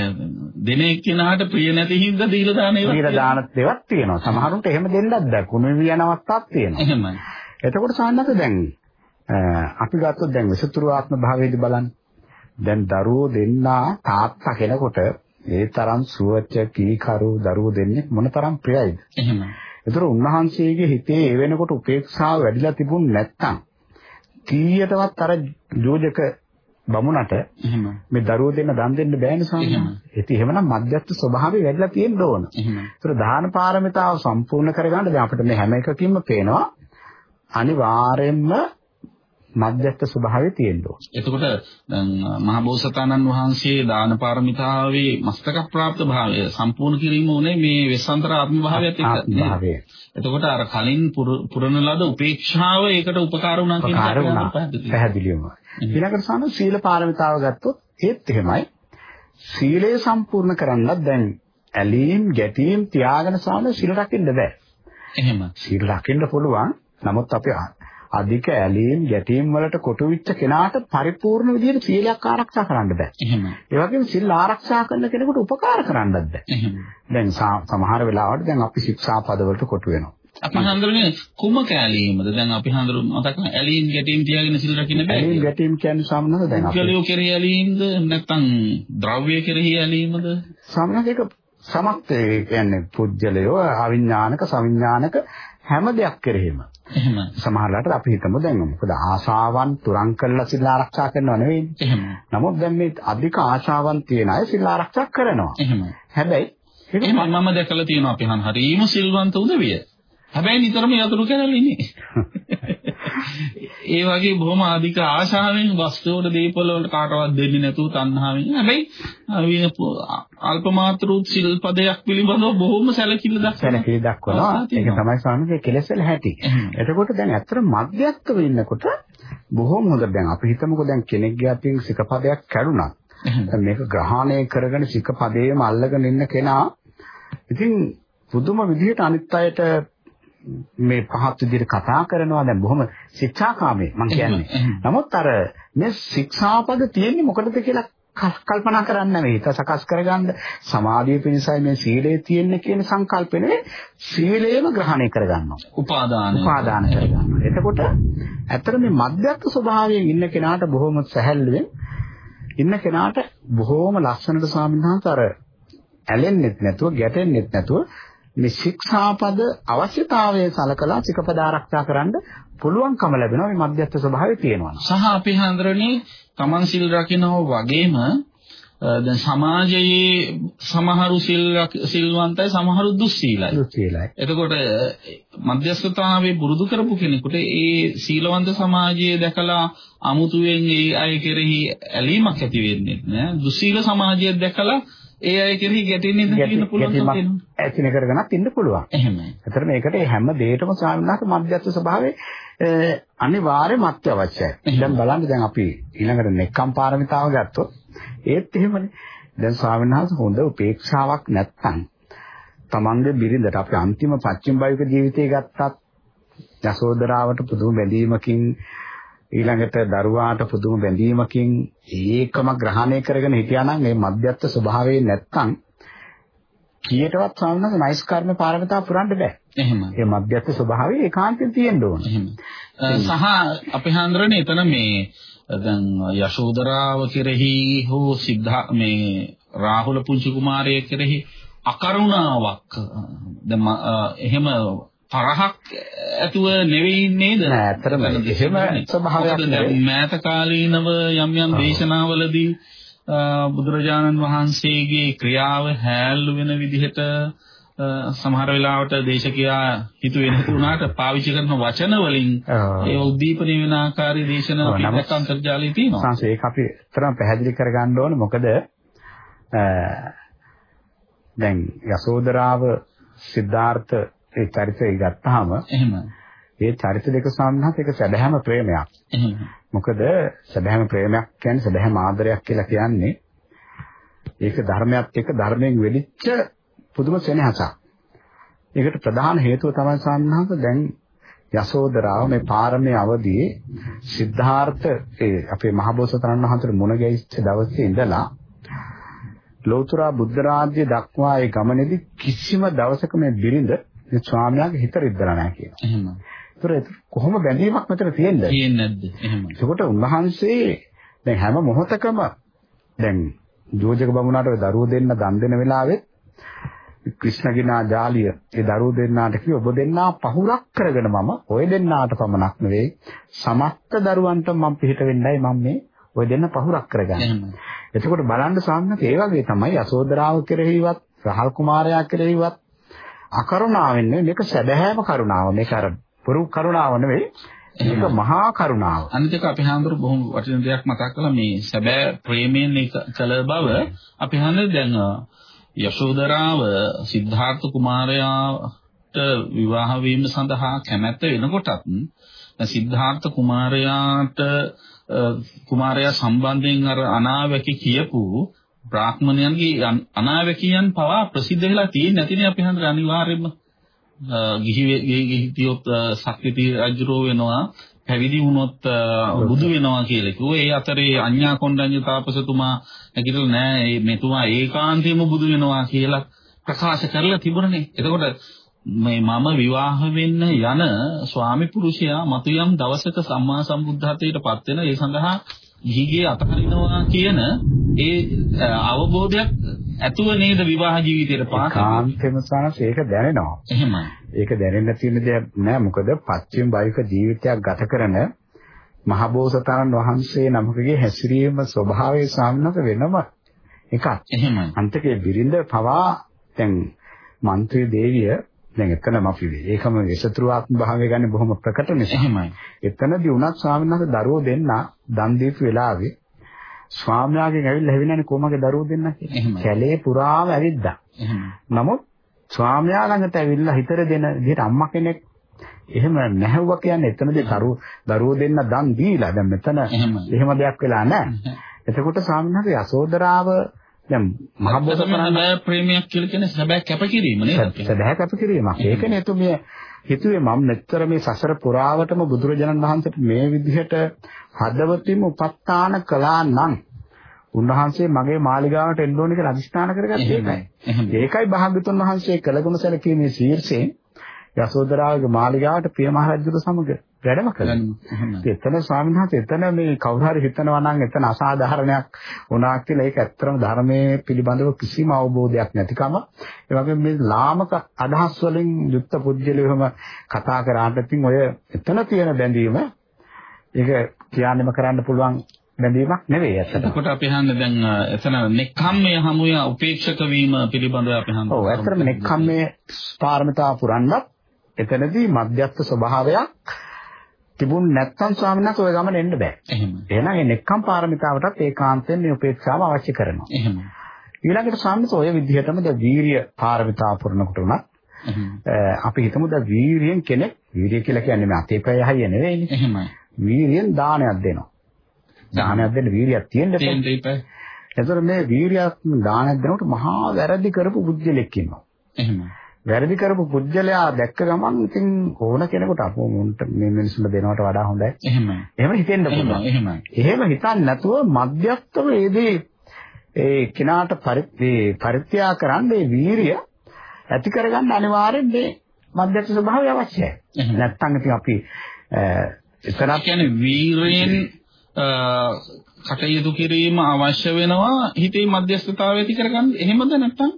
[SPEAKER 1] දෙන එක්කිනාට ප්‍රිය නැති හින්දා දීලා දාන ඒවා.
[SPEAKER 2] ඊට දාන දේවත් තියෙනවා. සමහරුන්ට එහෙම දෙන්නත් බෑ. කුණු වියන අවස්ථාවක් තියෙනවා.
[SPEAKER 1] එහෙමයි.
[SPEAKER 2] එතකොට සාන්නත දැන් අපි ගත්තොත් දැන් විසතුරු ආත්ම භාවයේදී බලන්න. දැන් දරුවෝ දෙන්නා තාත්තා කෙනෙකුට ඒ තරම් සුවච කීකරු දරුවෝ දෙන්නේ මොනතරම් ප්‍රියයිද?
[SPEAKER 1] එහෙමයි.
[SPEAKER 2] ඒතර උන්වහන්සේගේ හිතේ ඒ වෙනකොට උපේක්ෂාව වැඩිලා තිබුණ නැත්නම් කීයටවත් අර යෝජක බමුණට. මේ දරුවෝ දෙන්න දන් දෙන්න බෑනේ ස්වාමීන්. ඉතින් එහෙමනම් මධ්‍යස්ථ ස්වභාවය වැඩිලා තියෙන්න ඕන. ඒතර දාන පාරමිතාව සම්පූර්ණ කරගන්න දැන් අපිට මේ හැම එකකින්ම පේනවා අනිවාර්යෙන්ම මධ්‍යස්ථ ස්වභාවය තියෙන්න ඕන.
[SPEAKER 1] එතකොට මහා බෝසතාණන් වහන්සේ දාන පාරමිතාවේ මස්තක ප්‍රාප්ත භාවය සම්පූර්ණ කිරීම උනේ මේ වෙස්සන්තර ආත්ම භාවයත් එක්ක. එතකොට අර කලින් පුර- පුරන ලද උපේක්ෂාව ඒකට උපකාර වුණා කියන එක.
[SPEAKER 2] පැහැදිලිවම. ඊළඟට සාන සීල පාරමිතාව ගත්තොත් ඒත් එහෙමයි. සීලය සම්පූර්ණ කරන්නත් දැන් ඇලීම් ගැටීම් තියාගෙන සාන සීල රකින්න බෑ.
[SPEAKER 1] එහෙම.
[SPEAKER 2] සීල රකින්න පුළුවන්. නමුත් අපි අධික ඇලීම් ගැටීම් වලට කොටු වෙච්ච කෙනාට පරිපූර්ණ විදිහට සීලයක් ආරක්ෂා කරන්න බෑ.
[SPEAKER 1] එහෙම.
[SPEAKER 2] ඒ වගේම සීල් ආරක්ෂා කරන කෙනෙකුට උපකාර කරන්නත් බෑ.
[SPEAKER 1] එහෙම.
[SPEAKER 2] දැන් සමහර වෙලාවට දැන් අපි ශික්ෂා පදවලට කොටු වෙනවා.
[SPEAKER 1] අපි හඳුරන්නේ කුමක ඇලීමද? දැන් අපි හඳුරු මතක ඇලීම් ගැටීම් තියාගෙන සිල් රකින්න බෑ.
[SPEAKER 2] ඇලීම් ගැටීම් කියන්නේ සාමාන්‍යව දැන් අපි
[SPEAKER 1] පුද්ගලයෝ කෙරෙහි ඇලීම්ද නැත්නම් ද්‍රව්‍ය කෙරෙහි ඇලීමද?
[SPEAKER 2] සාමාන්‍යයෙන් ඒක සමත් කියන්නේ පුජ්‍යලයෝ අවිඥානික සවිඥානික හැම දෙයක් කෙරෙහිම
[SPEAKER 1] එහෙම.
[SPEAKER 2] සමහරවිට අපි හිතමු දැන් මොකද ආශාවන් තුරන් කරලා සිල් ආරක්ෂා කරනව නෙවෙයි.
[SPEAKER 1] එහෙම.
[SPEAKER 2] නමුත් දැන් මේ අධික ආශාවන් තියෙන අය සිල් ආරක්ෂා කරනවා.
[SPEAKER 1] එහෙම.
[SPEAKER 2] හැබැයි
[SPEAKER 1] එහෙම මම දැකලා තියෙනවා අපි හරීම සිල්වන්ත උදවිය. හැබැයි නිතරම යතුරු කැරලි ඉන්නේ. ඒ වගේ බොහොම අධික ආශාවෙන් වස්තු වල දේපල වලට කාටවත් දෙන්නේ නැතුව තණ්හාවෙන්. හැබැයි අල්ප මාත්‍ර සිල්පදයක් පිළිබඳව බොහොම සැලකිලි දක්වනවා.
[SPEAKER 2] සැලකිලි දක්වනවා. ඒක. තමයි ස්වාමීන් කෙලෙස් වල හැටි. එතකොට දැන් ඇත්තට මධ්‍යස්ථව ඉන්නකොට බොහොම හොඳ දැන් අපි හිතමුකෝ දැන් කෙනෙක්ගේ අතින් සිකපදයක් කැඩුනා. මේක ග්‍රහණය කරගෙන සිකපදේම අල්ලගෙන ඉන්න කෙනා ඉතින් පුදුම විදිහට අනිත් අයට මේ පහත් විදිහට කතා කරනවා දැන් බොහොම ශික්ෂාකාමී මම කියන්නේ. නමුත් අර මේ ශික්ෂාපද තියෙන්නේ මොකටද කියලා කල්පනා කරන්නේ නැහැ. හිත සකස් කරගන්න සමාධිය පිණිසයි මේ සීලය තියෙන්නේ කියන සංකල්පෙ නෙවෙයි සීලයම ග්‍රහණය කරගන්නවා.
[SPEAKER 1] උපාදාන.
[SPEAKER 2] උපාදාන කරගන්නවා. එතකොට ඇත්තට මේ මධ්‍යස්ථ ස්වභාවයෙන් ඉන්න කෙනාට බොහොම සැහැල්ලුවෙන් ඉන්න කෙනාට බොහොම ලස්සනට ස්වාමීන් වහන්සේ අර ඇලෙන්නෙත් නැතුව ගැටෙන්නෙත් නැතුව මේ ශික්ෂාපද අවශ්‍යතාවය සලකලා සිකපද ආරක්ෂා කරන්න පුළුවන්කම ලැබෙනවා මේ මධ්‍යස්ථ ස්වභාවය තියෙනවා.
[SPEAKER 1] සහ අපි හඳුරන්නේ තමන් සිල් රකින්නව වගේම දැන් සමාජයේ සමහරු සිල් සිල්වන්තයි සමහරු දුස්සීලයි.
[SPEAKER 2] දුස්සීලයි.
[SPEAKER 1] එතකොට මධ්‍යස්ථතාවයේ පුරුදු කරපු කෙනෙකුට ඒ සීලවන්ත සමාජය දැකලා අමුතුවෙන් ඒ අය කෙරෙහි ඇලීමක් ඇති වෙන්නේ නැහැ. දුස්සීල සමාජය දැකලා ඒ අය කෙරෙහි ගැටෙන්නේ නැති වෙන්න පුළුවන්
[SPEAKER 2] ඇතින කරගෙනත් ඉන්න පුළුවන්.
[SPEAKER 1] එහෙමයි.
[SPEAKER 2] එතන මේකට මේ හැම දෙයකම ස්වාමීනාට මධ්‍යස්ථ ස්වභාවයේ අනිවාර්යම අත්‍යවශ්‍යයි. දැන් බලන්න දැන් අපි ඊළඟට නෙක්ඛම් පාරමිතාව ගත්තොත් ඒත් එහෙමනේ. දැන් ස්වාමීනාහස හොඳ උපේක්ෂාවක් නැත්තම් තමන්ගේ බිරිඳට අපි අන්තිම පච්චිම භාවික ජීවිතය ගත්තත් යසෝදරාවට පුදුම බැඳීමකින් ඊළඟට දරුවාට පුදුම බැඳීමකින් ඒකම ග්‍රහණය කරගෙන හිටියා නම් මේ මධ්‍යස්ථ ස්වභාවයේ නැත්තම් කීයටවත් ස්වාමීනාහස නයිස් කර්ම පාරමිතාව පුරන්න බෑ.
[SPEAKER 1] එහෙම.
[SPEAKER 2] ඒ මධ්‍යස්ථ ස්වභාවය ඒකාන්තයෙන් තියෙන්න ඕන.
[SPEAKER 1] එහෙම. සහ අපි හඳුරන්නේ එතන මේ දැන් යශෝදරාව කෙරෙහි හෝ සිද්ධා මේ රාහුල පුංචි කුමාරය කෙරෙහි අකරුණාවක් දැන් එහෙම තරහක් ඇතුව නෙවෙයි නේද?
[SPEAKER 2] නෑ, ඇත්තටම එහෙම. ස්වභාවයක් නෙවෙයි.
[SPEAKER 1] මෑත කාලීනව යම් යම් දේශනාවලදී බුදුරජාණන් වහන්සේගේ ක්‍රියාව හැල්ලු වෙන විදිහට සමහර වෙලාවට දේශකයා හිතුවේ නැති වුණාට පාවිච්චි කරන වචන වලින්. ඒ උද්දීපනය වෙන ආකාරයේ දේශනා පිටක අන්තර්ජාලයේ තියෙනවා.
[SPEAKER 2] සංස ඒක අපි තරම් පැහැදිලි කරගන්න ඕනේ මොකද දැන් යසෝදරාව සිද්ධාර්ථ ඒ චරිතය ගත්තාම
[SPEAKER 1] එහෙම.
[SPEAKER 2] ඒ චරිත දෙක සම්හත් ඒක සැබෑම ප්‍රේමයක්.
[SPEAKER 1] එහෙම.
[SPEAKER 2] මොකද සැබෑම ප්‍රේමයක් කියන්නේ සැබෑම ආදරයක් කියලා කියන්නේ ඒක ධර්මයක් එක්ක ධර්මයෙන් වෙලිච්ච පුදුම සෙනෙහසක්. ඒකට ප්‍රධාන හේතුව තමයි සම්හත දැන් යසෝදරාව මේ පාරමී අවදියේ සිද්ධාර්ථ ඒ අපේ මහබෝසතාණන් වහන්සේට මුණ ගැහිච්ච දවසේ ඉඳලා ලෝතර බුද්ධ රාජ්‍ය දක්වා ඒ ගමනේදී කිසිම දවසක මේ බිරිඳ මේ ස්වාමියාගේ හිත රිද්දලා නැහැ කියනවා.
[SPEAKER 1] එහෙම.
[SPEAKER 2] ඒතර කොහොම බැඳීමක් මෙතන තියෙන්නේ?
[SPEAKER 1] තියෙන්නේ නැද්ද? එහෙම.
[SPEAKER 2] එතකොට උන්වහන්සේ දැන් හැම මොහොතකම දැන් ජෝජක බමුණාට ඔය දරුවෝ දෙන්න දන් දෙන වෙලාවෙත් ක්‍රිෂ්ණගිනා ජාලිය ඒ දරුවෝ දෙන්නාට කිව්ව ඔබ දෙන්නා පහුරක් කරගෙන මම ඔය දෙන්නාට පමණක් නෙවෙයි සමස්ත දරුවන්ට මම පිළිට වෙන්නයි මම මේ ওই දෙන්න පහුරක් කරගන්න. එතකොට බලන්න ස්වාමීන් ඒ වගේ තමයි යසෝදරාව කෙරෙහිවත් රහල් කුමාරයා කෙරෙහිවත් අකරුණාවෙන් නෙවෙයි මේක සැබෑම කරුණාව. මේක අර පුරු කරුණාව නෙවෙයි. මේක මහා කරුණාව.
[SPEAKER 1] අනිත් එක අපි හාමුදුරු බොහොම වටින දෙයක් මතක් කළා මේ සැබෑ ප්‍රේමයෙන් කළ බව අපි හන්නේ දැන් යශෝදරාව සිද්ධාර්ථ කුමාරයාට විවාහ වීම සඳහා කැමැත්ත වෙනකොටත් සිද්ධාර්ථ කුමාරයාට කුමාරයා සම්බන්ධයෙන් අර අනාවැකි කියපු බ්‍රාහ්මණයන්ගේ අනාවැකියන් පවා ප්‍රසිද්ධ වෙලා තියෙන්නේ නැතිනේ අපි හන්දර අනිවාර්යයෙන්ම ගිහි ගිහිතියොත් ශක්තිති රජුරෝ වෙනවා පැවිදි වුණොත් බුදු වෙනවා කියලා කිව්වා. ඒ අතරේ අඤ්ඤා කොණ්ඩඤ්ඤ තාපසතුමා නැගිටලා නෑ මෙතුමා ඒකාන්තයෙන්ම බුදු වෙනවා කියලා ප්‍රකාශ කරලා තිබුණනේ. එතකොට මේ මම විවාහ වෙන්න යන ස්වාමි පුරුෂයා මතු යම් දවසක සම්මා සම්බුද්ධත්වයට පත් වෙන ඒ සඳහා ගිහිගේ අතහරිනවා කියන ඒ අවබෝධයක් ඇතුව නේද විවාහ ජීවිතයට පාස
[SPEAKER 2] කාන්තෙම සානස් ඒක දැනෙනවා.
[SPEAKER 1] එහෙමයි.
[SPEAKER 2] ඒක දැනෙන්න තියෙන දෙයක් නෑ මොකද පස්චිම බයික ජීවිතයක් ගත කරන මහබෝසතාණන් වහන්සේ නමකගේ හැසිරීම ස්වභාවය සාමනක වෙනම එකක්.
[SPEAKER 1] එහෙමයි.
[SPEAKER 2] අන්තිකේ බිරිඳ පවා දැන් මන්ත්‍රී දේවිය දැන් එතනම අපි ඒකම විසතුරුාත්ම භාවය ගන්න බොහොම ප්‍රකට නිසා.
[SPEAKER 1] එහෙමයි.
[SPEAKER 2] එතනදී උනත් ස්වාමීන් වහන්සේ දරුවෝ දෙන්න දන් දීපු වෙලාවේ ස්වාමියාගෙන් ඇවිල්ලා හැවිලානේ කොමගේ දරුවෝ දෙන්න කියලා. කැලේ පුරාම ඇවිද්දා. නමුත් ස්වාමියා ළඟට ඇවිල්ලා හිතර දෙන විදිහට අම්මා කෙනෙක් එහෙම නැහැවුවා කියන්නේ එතනදී දරුවෝ දරුවෝ දෙන්න දන් දීලා දැන් මෙතන එහෙම දෙයක් වෙලා නැහැ. එතකොට ස්වාමීන් වහන්සේ යසෝදරාව දැන්
[SPEAKER 1] මහබෝසතාණන් ප්‍රේමයක් කියලා කියන්නේ සැබෑ කැපකිරීම නේද?
[SPEAKER 2] සැබෑ කැපකිරීමක්. ඒකනේ එතුමිය හිතුවේ මම මෙච්චර මේ සසර පුරාවටම බුදුරජාණන් වහන්සේට මේ විදිහට හදවතින්ම උපස්ථාන කළා නම් උන්වහන්සේ මගේ මාලිගාවට එන්න ඕනේ කියලා අදිස්ථාන කරගත්තේ ඒකයි. ඒකයි භාග්‍යතුන් වහන්සේ කළගුණ සැලකීමේ ශීර්ෂයෙන් යසෝදරාගේ මාලිගාවට පිය මහ රජුට සමග වැඩම කළා. එතන ස්වාමීන් වහන්සේ එතන මේ කවුරු හරි හිතනවා නම් එතන අසාධාරණයක් වුණා කියලා ඒක ඇත්තම ධර්මයේ පිළිබඳව කිසිම අවබෝධයක් නැතිකම ඒ වගේම මේ ලාමක අදහස් වලින් යුක්ත පුජ්‍යලෙ එහෙම කතා කරාට ඉතින් ඔය එතන තියෙන බැඳීම ඒක කියන්නෙම කරන්න පුළුවන් බැඳීමක් නෙවෙයි ඇත්තට.
[SPEAKER 1] එතකොට අපි හන්නේ දැන් එතන නෙක්ඛම්මයේ හමුය උපේක්ෂක වීම පිළිබඳව අපි හන්නේ.
[SPEAKER 2] ඔව් ඇත්තටම නෙක්ඛම්මයේ පාරමිතා පුරන්නත් එතනදී මධ්‍යස්ථ ස්වභාවයක් තිබුණ නැත්නම් ස්වාමීන් වහන්සේ ඔය ගමන එන්න බෑ.
[SPEAKER 1] එහෙම.
[SPEAKER 2] එහෙනම් මේ නෙක්ඛම් පාරමිතාවටත් ඒකාන්තයෙන් මේ උපේක්ෂාව අවශ්‍ය කරනවා.
[SPEAKER 1] එහෙම.
[SPEAKER 2] ඊළඟට ස්වාමීන් වහන්සේ ඔය විදිහටම ද වීරිය පාරමිතාව පුරනකොට උනත් අපි හිතමු ද වීරියෙන් කෙනෙක් වීරිය කියලා කියන්නේ මේ අතේ පය හයිය නෙවෙයිනේ.
[SPEAKER 1] එහෙමයි.
[SPEAKER 2] වීරියෙන් දානයක් දෙනවා. දානයක් දෙන්න වීරියක් තියෙන්න
[SPEAKER 1] එපා.
[SPEAKER 2] එතකොට මේ වීරියක් දානයක් දෙනකොට මහා වැරදි කරපු බුද්ධිලෙක් ඉන්නවා.
[SPEAKER 1] එහෙමයි.
[SPEAKER 2] වැරදි කරපු පුජ්‍යලයා දැක්ක ගමන් ඉතින් ඕන කෙනෙකුට අපෝ මුන්ට මේ මිනිස්සුන්ට දෙනවට වඩා හොඳයි.
[SPEAKER 1] එහෙමයි.
[SPEAKER 2] එහෙම හිතෙන්න පුළුවන්.
[SPEAKER 1] එහෙමයි.
[SPEAKER 2] එහෙම හිතන්නේ නැතුව මධ්‍යස්ථව ඒදී ඒ කෙනාට පරිත්‍යාග කරන්න ඒ වීරිය ඇති කරගන්න අනිවාර්යෙන් මේ මධ්‍යස්ථ ස්වභාවය අවශ්‍යයි. නැත්තම් ඉතින් අපි
[SPEAKER 1] එතනක් කියන්නේ වීරයෙන් කටයුතු කිරීම අවශ්‍ය වෙනවා හිතේ මධ්‍යස්ථතාවය ඇති කරගන්න. එහෙමද නැත්නම්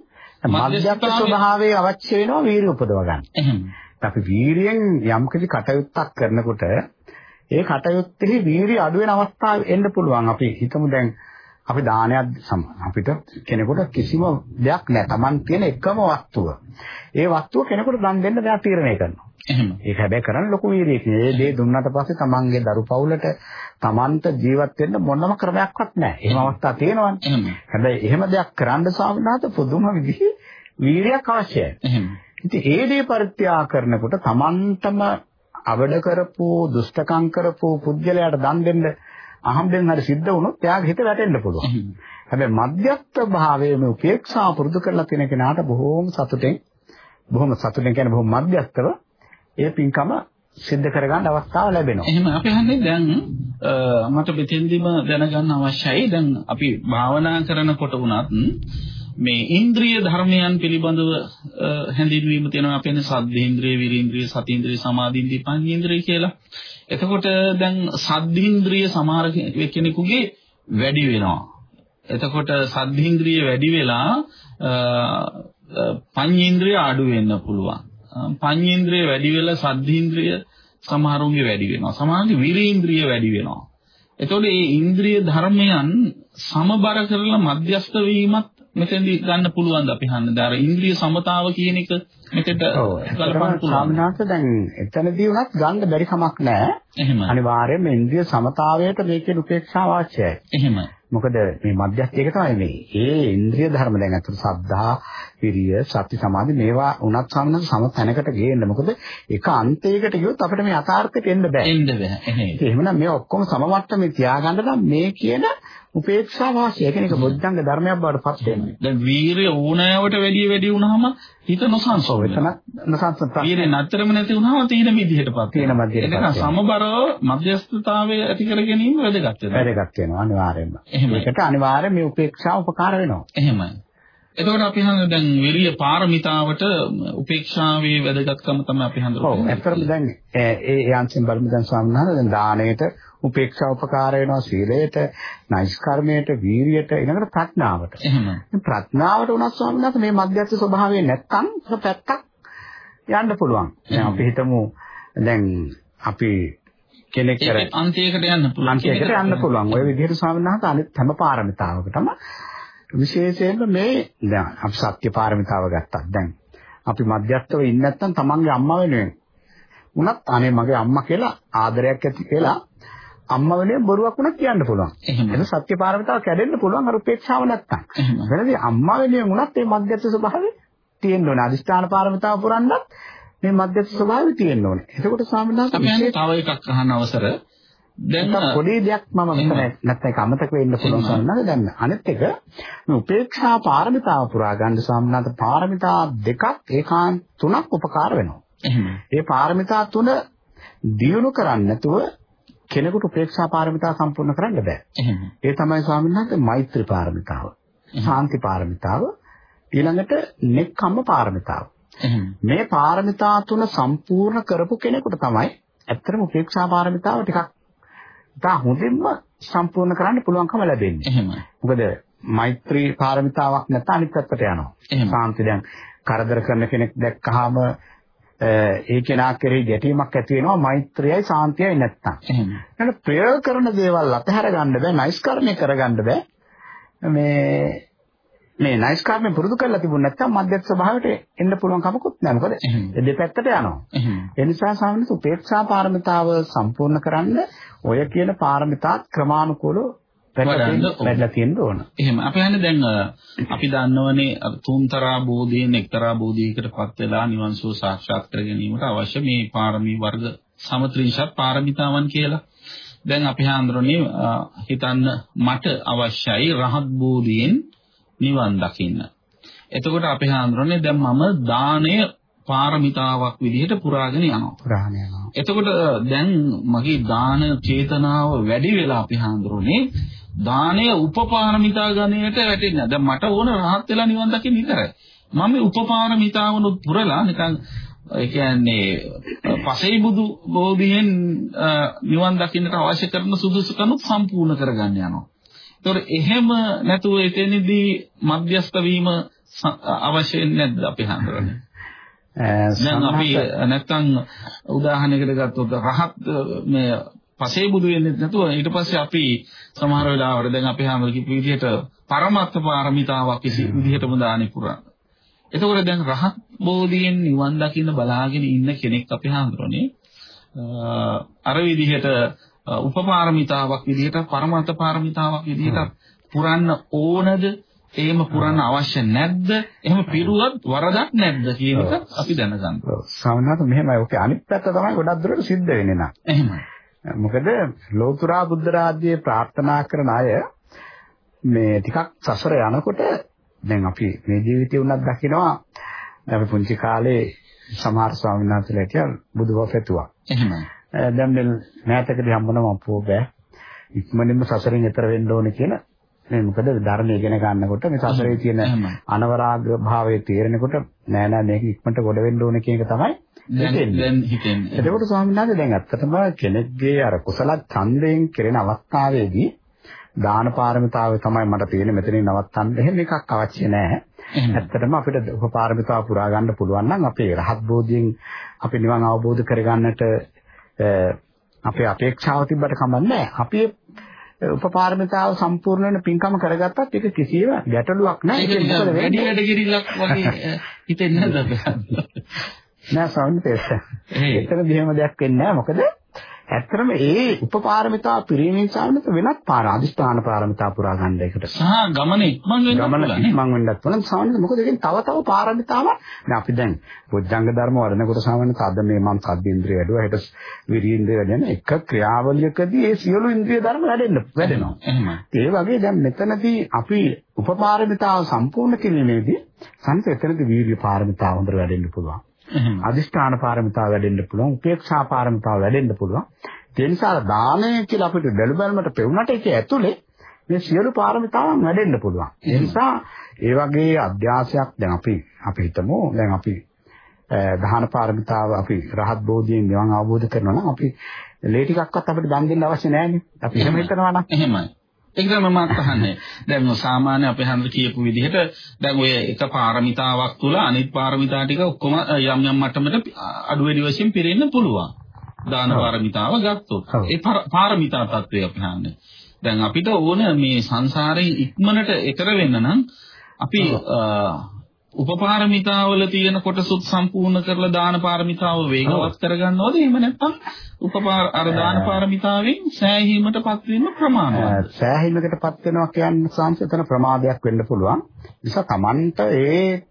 [SPEAKER 2] මධ්‍යස්ථ ස්වභාවයේ අවශ්‍ය වෙනවා වීරිය උපදව ගන්න.
[SPEAKER 1] එහෙනම්
[SPEAKER 2] අපි වීරියෙන් යම්කිසි කටයුත්තක් කරනකොට ඒ කටයුත්තේ වීරිය අඩු වෙන අවස්ථා එන්න පුළුවන්. අපි හිතමු දැන් අපි දානයක් අපිට කෙනෙකුට කිසිම දෙයක් නැහැ. Taman තියෙන එකම වස්තුව. ඒ වස්තුව කෙනෙකුට දන් දෙන්න දැන් තීරණය කරනවා.
[SPEAKER 1] එහෙම.
[SPEAKER 2] ඒක හැබැයි කරන්න ලොකු වීරියකින්. ඒ දේ දුන්නාට පස්සේ Tamanගේ දරු පවුලට Tamanට ජීවත් වෙන්න මොනම ක්‍රමයක්වත් නැහැ. එහෙම අවස්ථා තියෙනවනේ. හැබැයි එහෙම දෙයක් කරන්න සාමනාත පුදුම විදිහේ වීරියක් අවශ්‍යයි.
[SPEAKER 1] එහෙම.
[SPEAKER 2] ඉතින් ඒ දේ පරිත්‍යාග කරනකොට Tamanටම අවඩ කරපු දුෂ්ටකම් කරපු පුද්ගලයාට දන් දෙන්න අහම්බෙන් හරි සිද්ධ වුණොත් එයාගේ හිත වැටෙන්න පුළුවන්. හැබැයි මධ්‍යස්ථ භාවයේ මේ උපේක්ෂාව පුරුදු කරලා තියෙන කෙනාට බොහෝම සතුටෙන් බොහොම සතුටෙන් කියන්නේ බොහොම මධ්‍යස්ථව ඒ පින්කම සිද්ධ කරගන්න අවස්ථාව ලැබෙනවා.
[SPEAKER 1] එහෙම අපි හන්නේ දැන් මට මෙතෙන්දිම දැනගන්න අවශ්‍යයි. දැන් අපි භාවනා කරනකොට වුණත් මේ ඉන්ද්‍රිය ධර්මයන් පිළිබඳව හැඳින්වීම තියෙනවා අපේ සද්ධේන්ද්‍රිය, විරීන්ද්‍රිය, සතීන්ද්‍රිය, සමාධීන්ද්‍රිය, පඤ්චේන්ද්‍රිය කියලා. එතකොට දැන් සද්ධේන්ද්‍රිය සමහර කෙනෙකුගේ වැඩි වෙනවා. එතකොට සද්ධේන්ද්‍රිය වැඩි වෙලා පඤ්චේන්ද්‍රිය අඩු වෙන්න පුළුවන්. පඤ්චේන්ද්‍රිය වැඩි වෙලා සද්ධේන්ද්‍රිය සමහරුන්ගේ වැඩි වෙනවා. සමහරගේ විරීන්ද්‍රිය වැඩි වෙනවා. එතකොට මේ ඉන්ද්‍රිය ධර්මයන් සමබර කරලා මධ්‍යස්ත වීමත් මෙතෙන්දී ගන්න පුළුවන් ද අපි හන්නේ. අර ඉන්ද්‍රිය සමතාව කියන එක මෙතෙන්ට
[SPEAKER 2] ගලපන්න පුළුවන්. දැන් එතනදී උනත් ගන්න බැරි කමක් නැහැ.
[SPEAKER 1] එහෙමයි.
[SPEAKER 2] අනිවාර්යයෙන්ම ඉන්ද්‍රිය සමතාවයට මේකේ උපේක්ෂාව අවශ්‍යයි.
[SPEAKER 1] එහෙමයි.
[SPEAKER 2] මොකද මේ මධ්‍යස්ථයක තමයි මේ. ඒ ඉන්ද්‍රිය ධර්ම දැන් අතට සද්ධා, විරිය, සති, සමාධි මේවා උනත් සම්මත සම තැනකට ගේන්න. මොකද එක අන්තයකට ගියොත් අපිට මේ යථාර්ථයට එන්න බෑ.
[SPEAKER 1] එන්න බෑ.
[SPEAKER 2] එහෙමනම් මේ ඔක්කොම සමවට්ටමේ තියාගන්න නම් මේ කියන උපේක්ෂා වාසිය. ඒ කියන්නේ බොද්ධංග ධර්මයක් බවට පත් වෙනවා.
[SPEAKER 1] දැන් වීරිය ඕනෑවට වැඩි වැඩි වුණාම හිත නොසන්සෝ
[SPEAKER 2] වෙනවා. නොසන්සෝ
[SPEAKER 1] වීරිය නැතරම නැති වුණාම තීන මිදිහටපත්
[SPEAKER 2] වෙනවා.
[SPEAKER 1] සමබරව මධ්‍යස්ථතාවය ඇති කර ගැනීම වැදගත් වෙනවා.
[SPEAKER 2] වැදගත් වෙනවා අනිවාර්යයෙන්ම. ඒකට අනිවාර්යයෙන් මේ උපේක්ෂාව උපකාර වෙනවා.
[SPEAKER 1] එහෙමයි. එතකොට අපි හඳ දැන් විරිය පාරමිතාවට උපේක්ෂාවේ වැදගත්කම තමයි අපි හඳුනගන්නේ.
[SPEAKER 2] ඔව් ඇත්තටම දැන් ඒ අංශෙන් බලමු දැන් ස්වාමීන් වහන්සේ දැන් දාණයට උපේක්ෂා උපකාර වෙනවා සීලයට, නෛෂ්කර්මයට, වීරියට, ඊළඟට ප්‍රඥාවට.
[SPEAKER 1] එහෙමයි.
[SPEAKER 2] ප්‍රඥාවට උනත් ස්වාමීන් වහන්සේ මේ මධ්‍යස්ථ ස්වභාවය නැත්තම් පැත්තක් යන්න පුළුවන්. දැන් අපි හිතමු දැන් අපි කෙනෙක් කර
[SPEAKER 1] අන්තයකට යන්න පුළුවන්.
[SPEAKER 2] අන්තයකට යන්න පුළුවන්. ඔය විදිහට ස්වාමීන් වහන්සේ අනිත් හැම පාරමිතාවකටම විශේෂයෙන්ම මේ දැන් අපි සත්‍ය පාරමිතාව ගත්තා. දැන් අපි මධ්‍යස්ථව ඉන්නේ නැත්නම් තමන්ගේ අම්මා වෙනුවෙන් උනත් අනේ මගේ අම්මා කියලා ආදරයක් ඇති කියලා අම්මා වෙනුවෙන් බොරුවක් වුණත් කියන්න පුළුවන්. එහෙනම් සත්‍ය පාරමිතාව කැඩෙන්න පුළුවන් අර උපේක්ෂාව නැත්තම්. වෙනදී අම්මා වෙනුවෙන් උනත් මේ මධ්‍යස්ථ ස්වභාවය තියෙන්න ඕනේ. අදිෂ්ඨාන පාරමිතාව පුරන්නත් මේ මධ්‍යස්ථ ස්වභාවය තියෙන්න ඕනේ. එතකොට ස්වාමීන් වහන්සේ
[SPEAKER 1] තව එකක් අහන්න අවසර
[SPEAKER 2] දැන් පොඩි දෙයක් මම නැත්නම් ඒක අමතක වෙන්න පුළුවන් සම්මත දැන් අනිත් එක මේ උපේක්ෂා පාරමිතාව පුරා ගන්න සම්මත පාරමිතා දෙකක් ඒකාන්ත තුනක් උපකාර වෙනවා. ඒ පාරමිතා තුන දියුණු කරන්නේ නැතුව කෙනෙකුට උපේක්ෂා පාරමිතා සම්පූර්ණ කරන්න බෑ. ඒ තමයි ස්වාමීන් වහන්සේ මෛත්‍රී පාරමිතාව, ශාන්ති පාරමිතාව, ඊළඟට නෙක්ඛම්ම පාරමිතාව. මේ පාරමිතා තුන සම්පූර්ණ කරපු කෙනෙකුට තමයි ඇත්තටම උපේක්ෂා පාරමිතාව ටිකක් තා හොඳින්ම සම්පූර්ණ කරන්න පුළුවන්කම ලැබෙන්නේ.
[SPEAKER 1] එහෙමයි.
[SPEAKER 2] මොකද මෛත්‍රී පාරමිතාවක් නැත්නම් අනිත් පැත්තට යනවා. සාන්ති දැන් කරදර කරන කෙනෙක් දැක්කහම ඒ කෙනා කෙරෙහි ගැටීමක් ඇති වෙනවා මෛත්‍රියයි සාන්තියයි නැත්තම්. එහෙනම් ප්‍රයෝග කරන දේවල් අතහැර ගන්න බෑ, නයිස්කරණය කරගන්න බෑ. මේ මේ නයිස්කරණය පුරුදු කරලා තිබුණ නැත්තම් මධ්‍යස්ථ ස්වභාවයට එන්න පුළුවන් කමකුත් නැහැ. මොකද දෙපැත්තට යනවා. ඒ නිසා සාමාන්‍ය උපේක්ෂා පාරමිතාව සම්පූර්ණ කරන්න ඔය කියන පාරමිතාත් ක්‍රමානුකූලව වැඩලා තියෙන්න ඕන.
[SPEAKER 1] එහෙම. අපි හන්නේ දැන් අපි දන්නවනේ තුන්තරා බෝධියෙන් එක්තරා බෝධියකටපත් වෙලා නිවන් සුව සාක්ෂාත් කර ගැනීමට අවශ්‍ය මේ පාරමී වර්ග සමත්‍රිංශත් පාරමිතාවන් කියලා. දැන් අපි හඳුරන්නේ හිතන්න මට අවශ්‍යයි රහත් බෝධියෙන් නිවන් දකින්න. එතකොට අපි හඳුරන්නේ දැන් මම දාණය පාරමිතාවක් විදිහට පුරාගෙන යනවා.
[SPEAKER 2] පුරාගෙන යනවා.
[SPEAKER 1] එතකොට දැන් මගේ දාන චේතනාව වැඩි වෙලා අපි හඳුරන්නේ දානය උපපාරමිතා ගණයට වැටෙන්නේ. දැන් මට ඕන රහත් වෙලා නිවන් දකින්න විතරයි. මම මේ උපපාරමිතාවනුත් පුරලා නිකන් ඒ කියන්නේ පසේ බුදු බෝධියෙන් නිවන් දකින්නට අවශ්‍ය කරන සුදුසුකනුත් සම්පූර්ණ කරගන්න යනවා. ඒතකොට එහෙම නැතුව එතනදී මධ්‍යස්ත වීම අවශ්‍ය නැද්ද අපි හඳුරන්නේ? දැන් අපි නැත්තම් උදාහරණයකට ගත්තොත් රහත් මේ පසේ බුදු වෙන්නේ නැතුව ඊට පස්සේ අපි සමහර වෙලාවට දැන් අපි හැම කිව්ව විදිහට පරමත්ත පාරමිතාවක් කිසි විදිහටම දානි පුරන්න. එතකොට දැන් රහත් බෝධියෙන් නිවන් දකින්න බලාගෙන ඉන්න කෙනෙක් අපි හඳුරන්නේ අර විදිහට උපපාරමිතාවක් විදිහට පරමත්ත පාරමිතාවක් විදිහට පුරන්න ඕනද එහෙම පුරන්න අවශ්‍ය නැද්ද? එහෙම පිරුවත් වරදක් නැද්ද කියන එක අපි දැනගන්න.
[SPEAKER 2] සමහරවිට මෙහෙමයි. ඔකේ අනිත් පැත්ත තමයි ගොඩක් දුරට සිද්ධ වෙන්නේ නා.
[SPEAKER 1] එහෙමයි.
[SPEAKER 2] මොකද ලෝතර බුද්ධ රාජ්‍යයේ ප්‍රාර්ථනා කරන අය මේ ටිකක් සසර යනකොට දැන් අපි මේ ජීවිතේ උනත් දකිනවා අපි පුංචි කාලේ සමහර ස්වාමීන් වහන්සේලා හිටියා බුදුබව පෙතුවා.
[SPEAKER 1] එහෙමයි.
[SPEAKER 2] දැන් මේ මෑතකදී හම්බුනම අපෝ බෑ. ඉක්මනින්ම සසරෙන් එතර වෙන්න ඕනේ කියන මේ මොකද ධර්මය ඉගෙන ගන්නකොට මේ සසරේ තියෙන අනවරාග භාවයේ තේරෙනකොට නෑ නෑ මේක ඉක්මනට ගොඩ වෙන්න ඕනේ කියන එක තමයි
[SPEAKER 1] දැන් හිතෙන්නේ.
[SPEAKER 2] එතකොට ස්වාමීන් වහන්සේ දැන් ඇත්තටම කෙනෙක්ගේ අර කුසල ඡන්දයෙන් කෙරෙන අවස්ථාවේදී දාන පාරමිතාව තමයි මට තියෙන්නේ මෙතනින් නවත්තන්න එහෙම එකක් අවශ්‍ය නැහැ. ඇත්තටම අපිට උපපාරමිතාව පුරා ගන්න පුළුවන් නම් අපේ රහත් බෝධියෙන් අපි නිවන් අවබෝධ කරගන්නට අපේ අපේක්ෂාව තිබ්බට කමක් නැහැ. අපි උපපාරමිතාව සම්පූර්ණ වෙන පින්කම කරගත්තත් ඒක කිසිම ගැටලුවක් නැහැ.
[SPEAKER 1] ඒක මොකද වැඩි වැඩ කිරිල්ලක් වගේ හිතෙන්නේ නැද්ද?
[SPEAKER 2] නෑ ස්වාමීන් වහන්සේ. එතන දිහෙම දෙයක් වෙන්නේ නැහැ. මොකද ඇත්තටම ඒ උපපාරමිතා පිරීමේ සාමනත වෙනත් පාර අදිස්ථාන පාරමිතා පුරා ගන්න එකට.
[SPEAKER 1] සහ ගමන ඉක්මන් වෙන්න
[SPEAKER 2] ගමන ඉක්මන් වෙන්නත් පුළුවන්. සාමාන්‍යයෙන් මොකද ඒකෙන් තව තව පාරමිතාවක් දැන් අපි දැන් බොද්ධංග ධර්ම වඩනකොට සාමාන්‍යයෙන් අද මේ මම සද්දේන්ද්‍රිය වැඩුවා හෙට විරීන්ද්‍රිය වැඩෙන එක ක්‍රියාවලියකදී ඒ සියලු ඉන්ද්‍රිය ධර්ම වැඩෙන්න වැඩෙනවා.
[SPEAKER 1] එහෙමයි.
[SPEAKER 2] ඒ වගේ දැන් මෙතනදී අපි උපපාරමිතාව සම්පූර්ණ කිරීමේදී සංස එතනදී වීර්ය පාරමිතාව හොඳට වැඩෙන්න පුළුවන්. අදිෂ්ඨාන පාරමිතාව වැඩෙන්න පුළුවන් උපේක්ෂා පාරමිතාව වැඩෙන්න පුළුවන්. ඒ නිසා දානය කියලා අපිට බැලු බැලමට පෙවුනට ඒක ඇතුලේ මේ සියලු පාරමිතාවන් වැඩෙන්න පුළුවන්. ඒ නිසා ඒ වගේ අධ්‍යාසයක් දැන් අපි අපි හිතමු. දැන් අපි දහන පාරමිතාව අපි රහත් බෝධියෙන් නිවන් අවබෝධ කරනවා නම් අපි ලේ ටිකක්වත් අපිට දන් දෙන්න අවශ්‍ය නැහැ නේ. අපි එහෙම හිතනවා නම්.
[SPEAKER 1] එහෙමයි ඒක තමයි මම අහන්නේ. දැන් සාමාන්‍ය අපේ හන්ද කියපු විදිහට දැන් ඔය එක පාරමිතාවක් තුල අනිත් පාරමිතා ටික ඔක්කොම යම් යම් මට්ටමකට අඩු වැඩි වශයෙන් පිරෙන්න පුළුවන්. දාන පාරමිතාව ගත්තොත්. ඒ පාරමිතා තත්වය අපි හන්නේ. දැන් අපිට ඕන මේ සංසාරයෙන් ඉක්මනට එතර වෙන්න නම් අපි උපපාරමිතාවල තියෙන කොටසුත් සම්පූර්ණ කරලා දාන පාරමිතාව වේගවත් කරගන්නවද? එහෙම නැත්නම් උපපාර අර දාන පාරමිතාවෙන් සෑහීමටපත් වීම ප්‍රමාණවත්?
[SPEAKER 2] සෑහීමකටපත් වෙනවා කියන්නේ සංසිතන ප්‍රමාදයක් වෙන්න පුළුවන්. නිසා Tamanta ඒ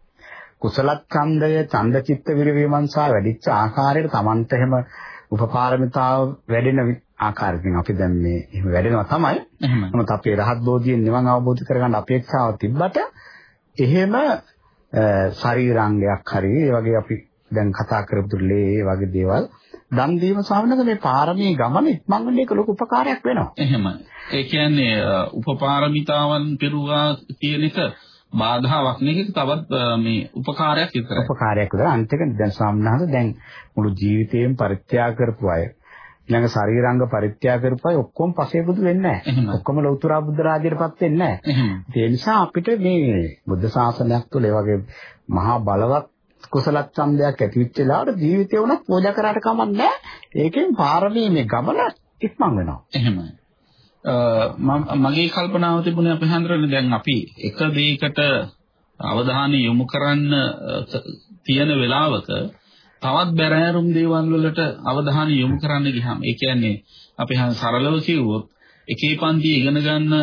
[SPEAKER 2] කුසල ඡන්දය ඡන්ද චිත්ත විරවීමංසා වැඩිච්ච ආකාරයට Tamanta එහෙම උපපාරමිතාව වැඩෙන ආකාරයකින් අපි දැන් මේ එහෙම වැඩෙනවා තමයි. නමුත් අපේ රහත් බෝධියෙන් නිවන් අවබෝධ කරගන්න අපේක්ෂාව තිබ්බට එහෙම ශරීරාංගයක් හරි ඒ වගේ අපි දැන් කතා කරපු ලේ වගේ දේවල් දන් දීම සාමනක මේ පාරමී ගමන ඉක්මන් වෙන්න ඒක ලොකු උපකාරයක් වෙනවා.
[SPEAKER 1] එහෙමයි. ඒ කියන්නේ උපපාරමිතාවන් පෙරුවා කියන එක බාධාවක් නෙක තවත් මේ උපකාරයක් විතරයි.
[SPEAKER 2] උපකාරයක් විතර අනිත් එක දැන් සාමනහද දැන් මුළු ජීවිතේම පරිත්‍යාග කරපු අය ඊළඟ ශරීරාංග පරිත්‍යාග කරපුවා ඔක්කොම පසේ බුදු වෙන්නේ නැහැ. ඔක්කොම ලෞතර බුද්ධ රාජ්‍යයටපත් වෙන්නේ නැහැ. ඒ නිසා අපිට මේ බුද්ධ ශාසනයක් තුළ ඒ වගේ මහා බලවත් කුසල ඡන්දයක් ඇති වෙච්ච වෙලාවට ජීවිතේ උනත් පූජා කරාට කමක් නැහැ. ඒකෙන් පාරමී මේ ගමන ඉක්මන් වෙනවා.
[SPEAKER 1] එහෙමයි. මගේ කල්පනාව තිබුණේ අපේ හන්දරනේ දැන් අපි එක දෙයකට අවධානය යොමු කරන්න තියෙන වෙලාවක තවත් බැරෑරුම් දේවල් වලට අවධානය යොමු කරන්න ගියාම ඒ කියන්නේ අපි සරලව කිව්වොත් එකේ පන්ති ඉගෙන ගන්න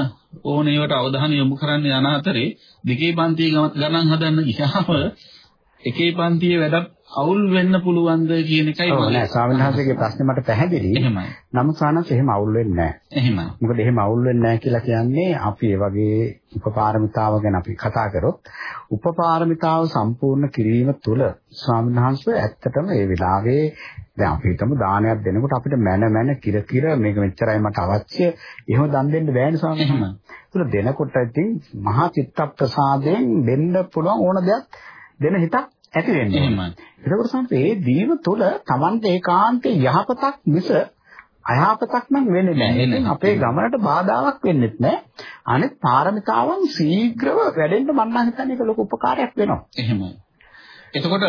[SPEAKER 1] ඕන ඒවට අවධානය යොමු කරන්න යන අතරේ දෙකේ පන්ති ගණන් හදන්න ගියාම එකේ පන්තියේ වැඩක් අවුල් වෙන්න පුළුවන්ද කියන එකයි
[SPEAKER 2] මම නෑ ස්වාමීන් වහන්සේගේ ප්‍රශ්නේ මට පැහැදිලි.
[SPEAKER 1] එහෙමයි.
[SPEAKER 2] නමුත් සානස් එහෙම අවුල් වෙන්නේ නෑ.
[SPEAKER 1] එහෙමයි.
[SPEAKER 2] මොකද එහෙම අවුල් වෙන්නේ නෑ කියලා කියන්නේ අපි ඒ වගේ උපපාරමිතාව ගැන අපි කතා කරොත් උපපාරමිතාව සම්පූර්ණ කිරීම තුළ ස්වාමීන් වහන්සේ ඇත්තටම ඒ වෙලාවේ දැන් අපි හිතමු දානයක් දෙනකොට අපිට මන මන කිර කිර මේක මෙච්චරයි මට අවශ්‍ය එහෙම දන් දෙන්න බෑනේ ස්වාමීන් වහන්සේ. ඒක දෙනකොට ඉතින් මහා චිත්ත ප්‍රසාදයෙන් දෙන්න පුළුවන් ඕන දෙයක් දෙන හිතක් ඇති වෙන්නේ.
[SPEAKER 1] එහෙමයි.
[SPEAKER 2] ඒකෝට සම්පේ දීම තුළ Tamante ඒකාන්තේ යහපතක් මිස අයහපතක් නම් වෙන්නේ නැහැ. අපේ ගමනට බාධාවක් වෙන්නේ නැහැ. අනෙක් පාරමිතාවන් ශීඝ්‍රව වැඩෙන්න මම හිතන්නේ ඒක ලොකු උපකාරයක් වෙනවා.
[SPEAKER 1] එහෙමයි. එතකොට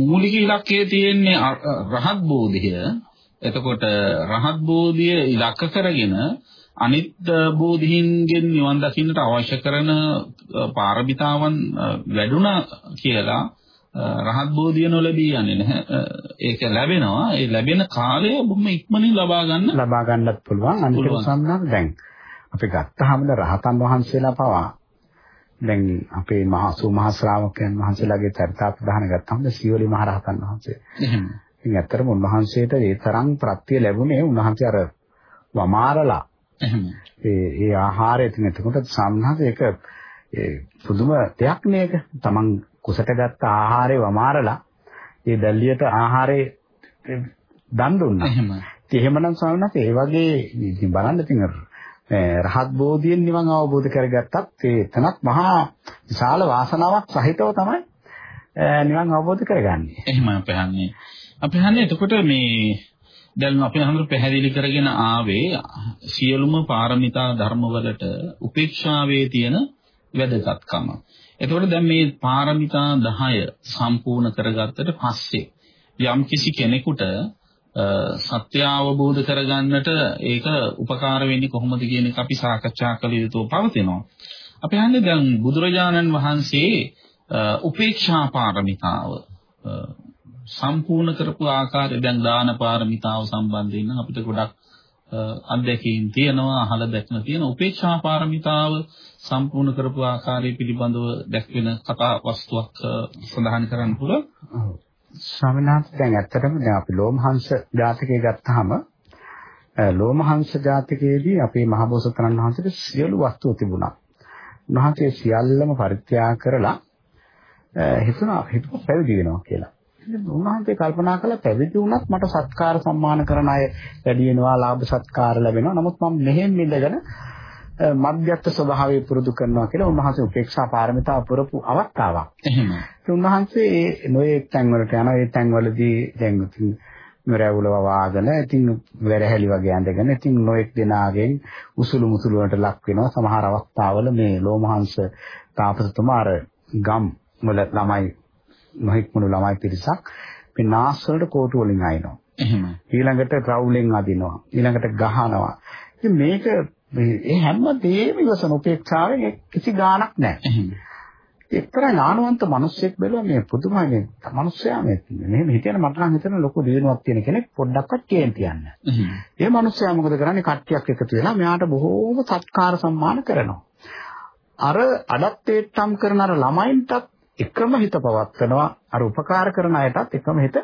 [SPEAKER 1] මූලික ඉලක්කය තියෙන්නේ රහත් බෝධිය. එතකොට රහත් බෝධිය ඉලක්ක කරගෙන අනිත් බෝධීන්ගෙන් නිවන් දකින්නට අවශ්‍ය කරන පාරමිතාවන් වැඩුණා කියලා රහත් බෝධිය නොලැබී යන්නේ නැහැ. ඒක ලැබෙනවා. ඒ ලැබෙන කාලය බොහොම ඉක්මනින් ලබා ගන්න
[SPEAKER 2] ලබා ගන්නත් පුළුවන්. අනිත් සම්නම් දැන් අපි ගත්තාම රහතන් වහන්සේලා පවා දැන් අපේ මහා සූමහා ශ්‍රාවකයන් වහන්සේලාගේ චරිතාපදාන ගත්තාම සීවලි මහ රහතන් වහන්සේ. එහෙම. ඉතින් ඇත්තටම උන්වහන්සේට ඒ තරම් ප්‍රත්‍ය ලැබුණේ උන්වහන්සේ අර වමාරලා. එහෙම. ඒ ඒ ආහාරය ඉතින් එතකොට සම්හස ඒක ඒ පුදුම දෙයක් නේක. Taman කුසට ගත්ත ආහාරේ වමාරලා ඒ දැල්ලියට ආහාරේ දන් දුන්නා. එහෙම. ඉතින් එහෙමනම් ස්වාමීන් වහන්සේ ඒ වගේ ඉතින් බලන්න ඉතින් රහත් බෝධියෙන් නිවන් අවබෝධ කරගත්තත් ඒ එතනත් මහා විශාල වාසනාවක් සහිතව තමයි නිවන් අවබෝධ කරගන්නේ.
[SPEAKER 1] එහෙම අපහන්නේ. අපහන්නේ එතකොට මේ දැන් අපි හඳුර පැහැදිලි කරගෙන ආවේ සියලුම පාරමිතා ධර්මවලට උපේක්ෂාවේ තියෙන වැදගත්කම. එතකොට දැන් මේ පාරමිතා 10 සම්පූර්ණ කරගත්තට පස්සේ යම් කිසි කෙනෙකුට සත්‍ය අවබෝධ කරගන්නට ඒක උපකාර වෙන්නේ කොහොමද කියන එක අපි සාකච්ඡා කළ යුතුව පවතිනවා. අපි හන්නේ දැන් බුදුරජාණන් වහන්සේ උපේක්ෂා පාරමිතාව සම්පූර්ණ කරපු ආකාරය දැන් දාන පාරමිතාව සම්බන්ධයෙන් අපිට ගොඩක් අත්දැකීම් තියෙනවා අහලා දැක්ම තියෙන උපේක්ෂා පාරමිතාව සම්පූර්ණ කරපු ආකාරය පිළිබඳව දැක්වෙන කතා වස්තුවක් සඳහන් කරන්න පුළුවන්.
[SPEAKER 2] ස්වාමීන් වහන්සේ දැන් ඇත්තටම දැන් අපි ලෝමහංශ ජාතකය ගත්තාම ලෝමහංශ ජාතකයේදී අපේ මහබෝසතරන් වහන්සේට සියලු වස්තු තිබුණා. උන්වහන්සේ සියල්ලම පරිත්‍යාග කරලා හිතුණා හිතුව පැවිදි වෙනවා කියලා. උන්වහන්සේ කල්පනා කළා පැවිදි වුණත් මට සත්කාර සම්මාන කරන අය වැඩි වෙනවා, ලාභ සත්කාර ලැබෙනවා. නමුත් මම මෙහෙම ඉඳගෙන මධ්‍යස්ථ ස්වභාවය පුරුදු කරනවා කියලා උන්වහන්සේ උපේක්ෂා පාරමිතාව පුරපු අවස්ථාවක්.
[SPEAKER 1] එහෙම.
[SPEAKER 2] ඒ උන්වහන්සේ ඒ නොයේ තැන් වලට යනවා. ඒ තැන් වලදී දැන් ඉතින් මෙරැවුලව වාදන ඉතින් වැරහැලි වගේ ඇඳගෙන ඉතින් නොඑක් දෙනාගෙන් උසුළු මුසුළු වලට ලක් වෙනවා. සමහර අවස්ථාවල මේ ලෝමහංශ තාපසතුමා අර ගම් වල ළමයි නොහික්මුණු ළමයි පිරිසක් මේ නාස් වලට කෝටු වලින් අයිනවා.
[SPEAKER 1] එහෙම.
[SPEAKER 2] ඊළඟට රවුලෙන් අදිනවා. ඊළඟට ගහනවා. ඉතින් මේක මේ හැම දෙයක්ම ඉවසන උපේක්ෂාවෙන් කිසි ගාණක් නැහැ. එක්තරා ඥානවන්ත මිනිස්සෙක් බැලුවා මේ පුදුමයි මේ මිනිස්සයා මේ මෙහෙම හිතන මට නම් හිතෙන ලොකු දිනුවක් තියෙන කෙනෙක් පොඩ්ඩක්වත් කේන්ති යන්න. ඒ මිනිස්සයා මොකද කරන්නේ කට්ටියක් එකතු වෙලා මෙයාට බොහෝම සත්කාර සම්මාන කරනවා. අර අඩත්තේට්ටම් කරන අර ළමයින්ටත් එකම හිත පවත්නවා අර උපකාර කරන අයටත් එකම හිත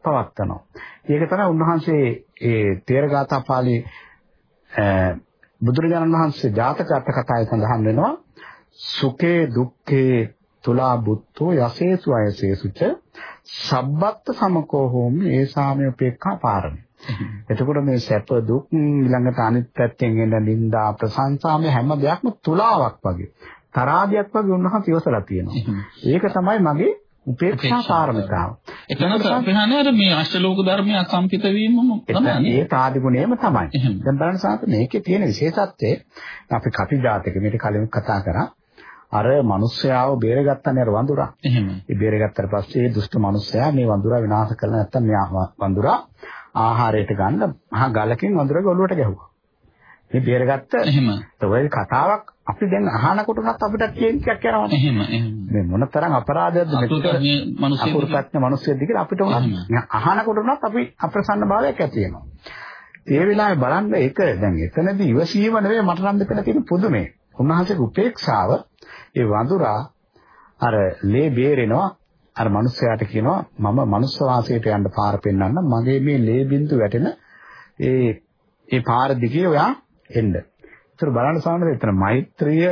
[SPEAKER 2] පවත්නවා. ඒක තමයි උන්වහන්සේ ඒ තේරගාථා පාළි බුදුරජාණන් වහන්සේ ජාතක අට කතාවේ සඳහන් වෙනවා සුඛේ දුක්ඛේ තුලා බුත්තෝ යසේසු අයසේසුච සබ්බත් සමකෝ හෝමි ඒ සාමය උපේක්ඛා පාරමි. එතකොට මේ සැප දුක් ඊළඟට අනිත් පැත්තෙන් එන නිന്ദා ප්‍රශංසා මේ හැම දෙයක්ම තුලාවක් වගේ තරාදියක් වගේ උන්වහන්සේ ඉවසලා තියෙනවා. ඒක තමයි මගේ උපේක්ෂා පාරමිතාව.
[SPEAKER 1] එතන අපහානේ අර මේ අෂ්ටලෝක ධර්මයේ අසම්පිත වීමම තමයි.
[SPEAKER 2] ඒ තාදිගුණයම තමයි. දැන් බලන්න සාත මේකේ තියෙන විශේෂත්වය අපි කපි ජාතක මේක කලින් කතා කරා. අර මිනිස්යාව බේරගත්තනේ අර වඳුරා.
[SPEAKER 1] එහෙම.
[SPEAKER 2] ඒ බේරගත්තට පස්සේ ඒ දුෂ්ට මිනිස්යා මේ වඳුරා විනාශ කළා නැත්තම් මේ වඳුරා ආහාරයට ගන්න මහා ගලකින් වඳුරගේ ඔළුවට ගැහුවා. මේ බේරගත්ත
[SPEAKER 1] එහෙම.
[SPEAKER 2] ඒ කතාවක් අපි දැන් අහනකොට උනත් අපිට කියන එකක් යනවනේ.
[SPEAKER 1] එහෙම එහෙම.
[SPEAKER 2] මේ මොනතරම් අපරාධයක්ද
[SPEAKER 1] මෙතන
[SPEAKER 2] අකුරුපත්න මිනිස්සුයෙක්ද කියලා අපිට උනත් අහනකොට උනත් අපි අප්‍රසන්න භාවයක් ඇති වෙනවා. ඒ වෙලාවේ බලන්න ඒක දැන් එතනදී ඉවසීම නෙවෙයි මට නම් දෙතන තියෙන පුදුමේ. උන්වහන්සේගේ උපේක්ෂාව ඒ වඳුරා අර ලේ බේරෙනවා අර මිනිස්යාට කියනවා මම මනුස්ස වාසයට යන්න පාර පෙන්වන්න මගේ මේ ලේ බින්දු වැටෙන ඒ ඒ පාර දිගේ ඔයා එන්න. ඒතර බලන්න සාමාන්‍යයෙන් එතන මෛත්‍රිය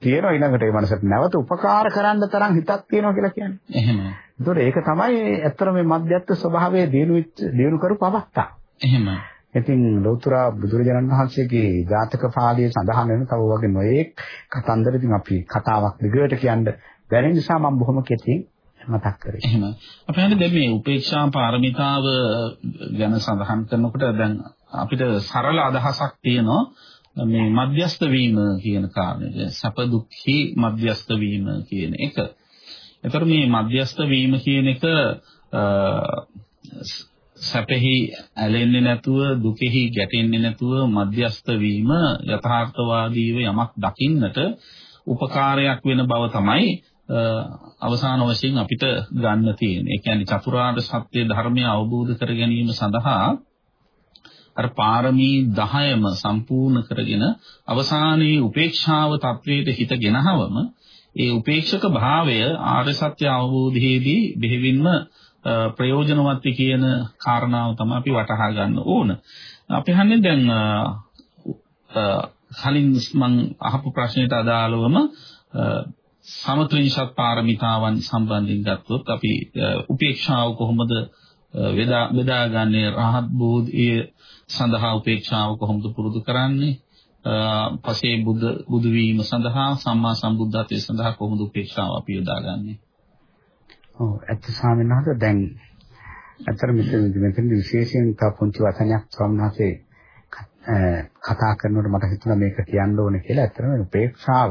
[SPEAKER 2] තියෙනවා ඊළඟට ඒ මනසට නැවත උපකාර කරන්න තරම් හිතක් තියෙනවා කියලා කියන්නේ.
[SPEAKER 1] එහෙම.
[SPEAKER 2] ඒතර ඒක තමයි ඇත්තට මේ මධ්‍යස්ථ ස්වභාවයේ දිනු දිනු කරපු අවස්ථාව.
[SPEAKER 1] එහෙම.
[SPEAKER 2] ඉතින් ලෞතර බුදුරජාණන් වහන්සේගේ ජාතක පාළියේ සඳහන් වෙන තව වගේ නොයේක් කතන්දර ඉතින් අපි කතාවක් දිගට කියන්න බැරි නිසා මම බොහොම කෙටියෙන් මතක් කරේ.
[SPEAKER 1] එහෙම. අපි හන්නේ දැන් මේ උපේක්ෂා පාරමිතාව ගැන සඳහන් කරනකොට දැන් අපිට සරල අදහසක් තියෙනවා මේ මධ්‍යස්ත වීම කියන කාරණේ. සැප දුක්හි මධ්‍යස්ත වීම කියන එක. එතකොට මේ මධ්‍යස්ත වීම කියන එක සැපෙහි ඇලෙන්නේ නැතුව දුකෙහි ගැටෙන්නේ නැතුව මධ්‍යස්ත වීම යථාර්ථවාදීව යමක් දකින්නට උපකාරයක් වෙන බව තමයි අවසාන වශයෙන් අපිට ගන්න තියෙන්නේ. ඒ කියන්නේ චතුරාර්ය සත්‍ය ධර්මය අවබෝධ කර ගැනීම සඳහා අර පාරමී 10ම සම්පූර්ණ කරගෙන අවසානයේ උපේක්ෂාව තත්වයට හිත ගෙනහවම ඒ උපේක්ෂක භාවය ආර්ය සත්‍ය අවබෝධයේදී බෙහෙවින්ම ප්‍රයෝජනවත් කියන කාරණාව තමයි අපි වටහා ගන්න ඕන. අපි හන්නේ දැන් කලින් මම අහපු ප්‍රශ්නෙට අදාළවම සමත්‍රිංශත් පාරමිතාවන් සම්බන්ධයෙන් ගත්තොත් අපි උපේක්ෂාව කොහොමද වේදා බෙදාගන්නේ රහත් බෝධිය සඳහා උපේක්ෂාව කොහොමද පුරුදු කරන්නේ පසේ බුදු බුදු වීම සඳහා සම්මා සම්බුද්ධත්වයේ සඳහා කොහොමද උපේක්ෂාව අපි යොදාගන්නේ
[SPEAKER 2] ඔව් ඇත්ත ස්වාමීන් වහන්සේ දැන් අතර මෙතන මෙතන විශේෂයෙන් තා පුංචි වචනයක් ස්වාමීන් වහන්සේ කතා කරනකොට මට හිතුණා මේක කියන්න ඕනේ කියලා. ඇත්තටම උපේක්ෂාව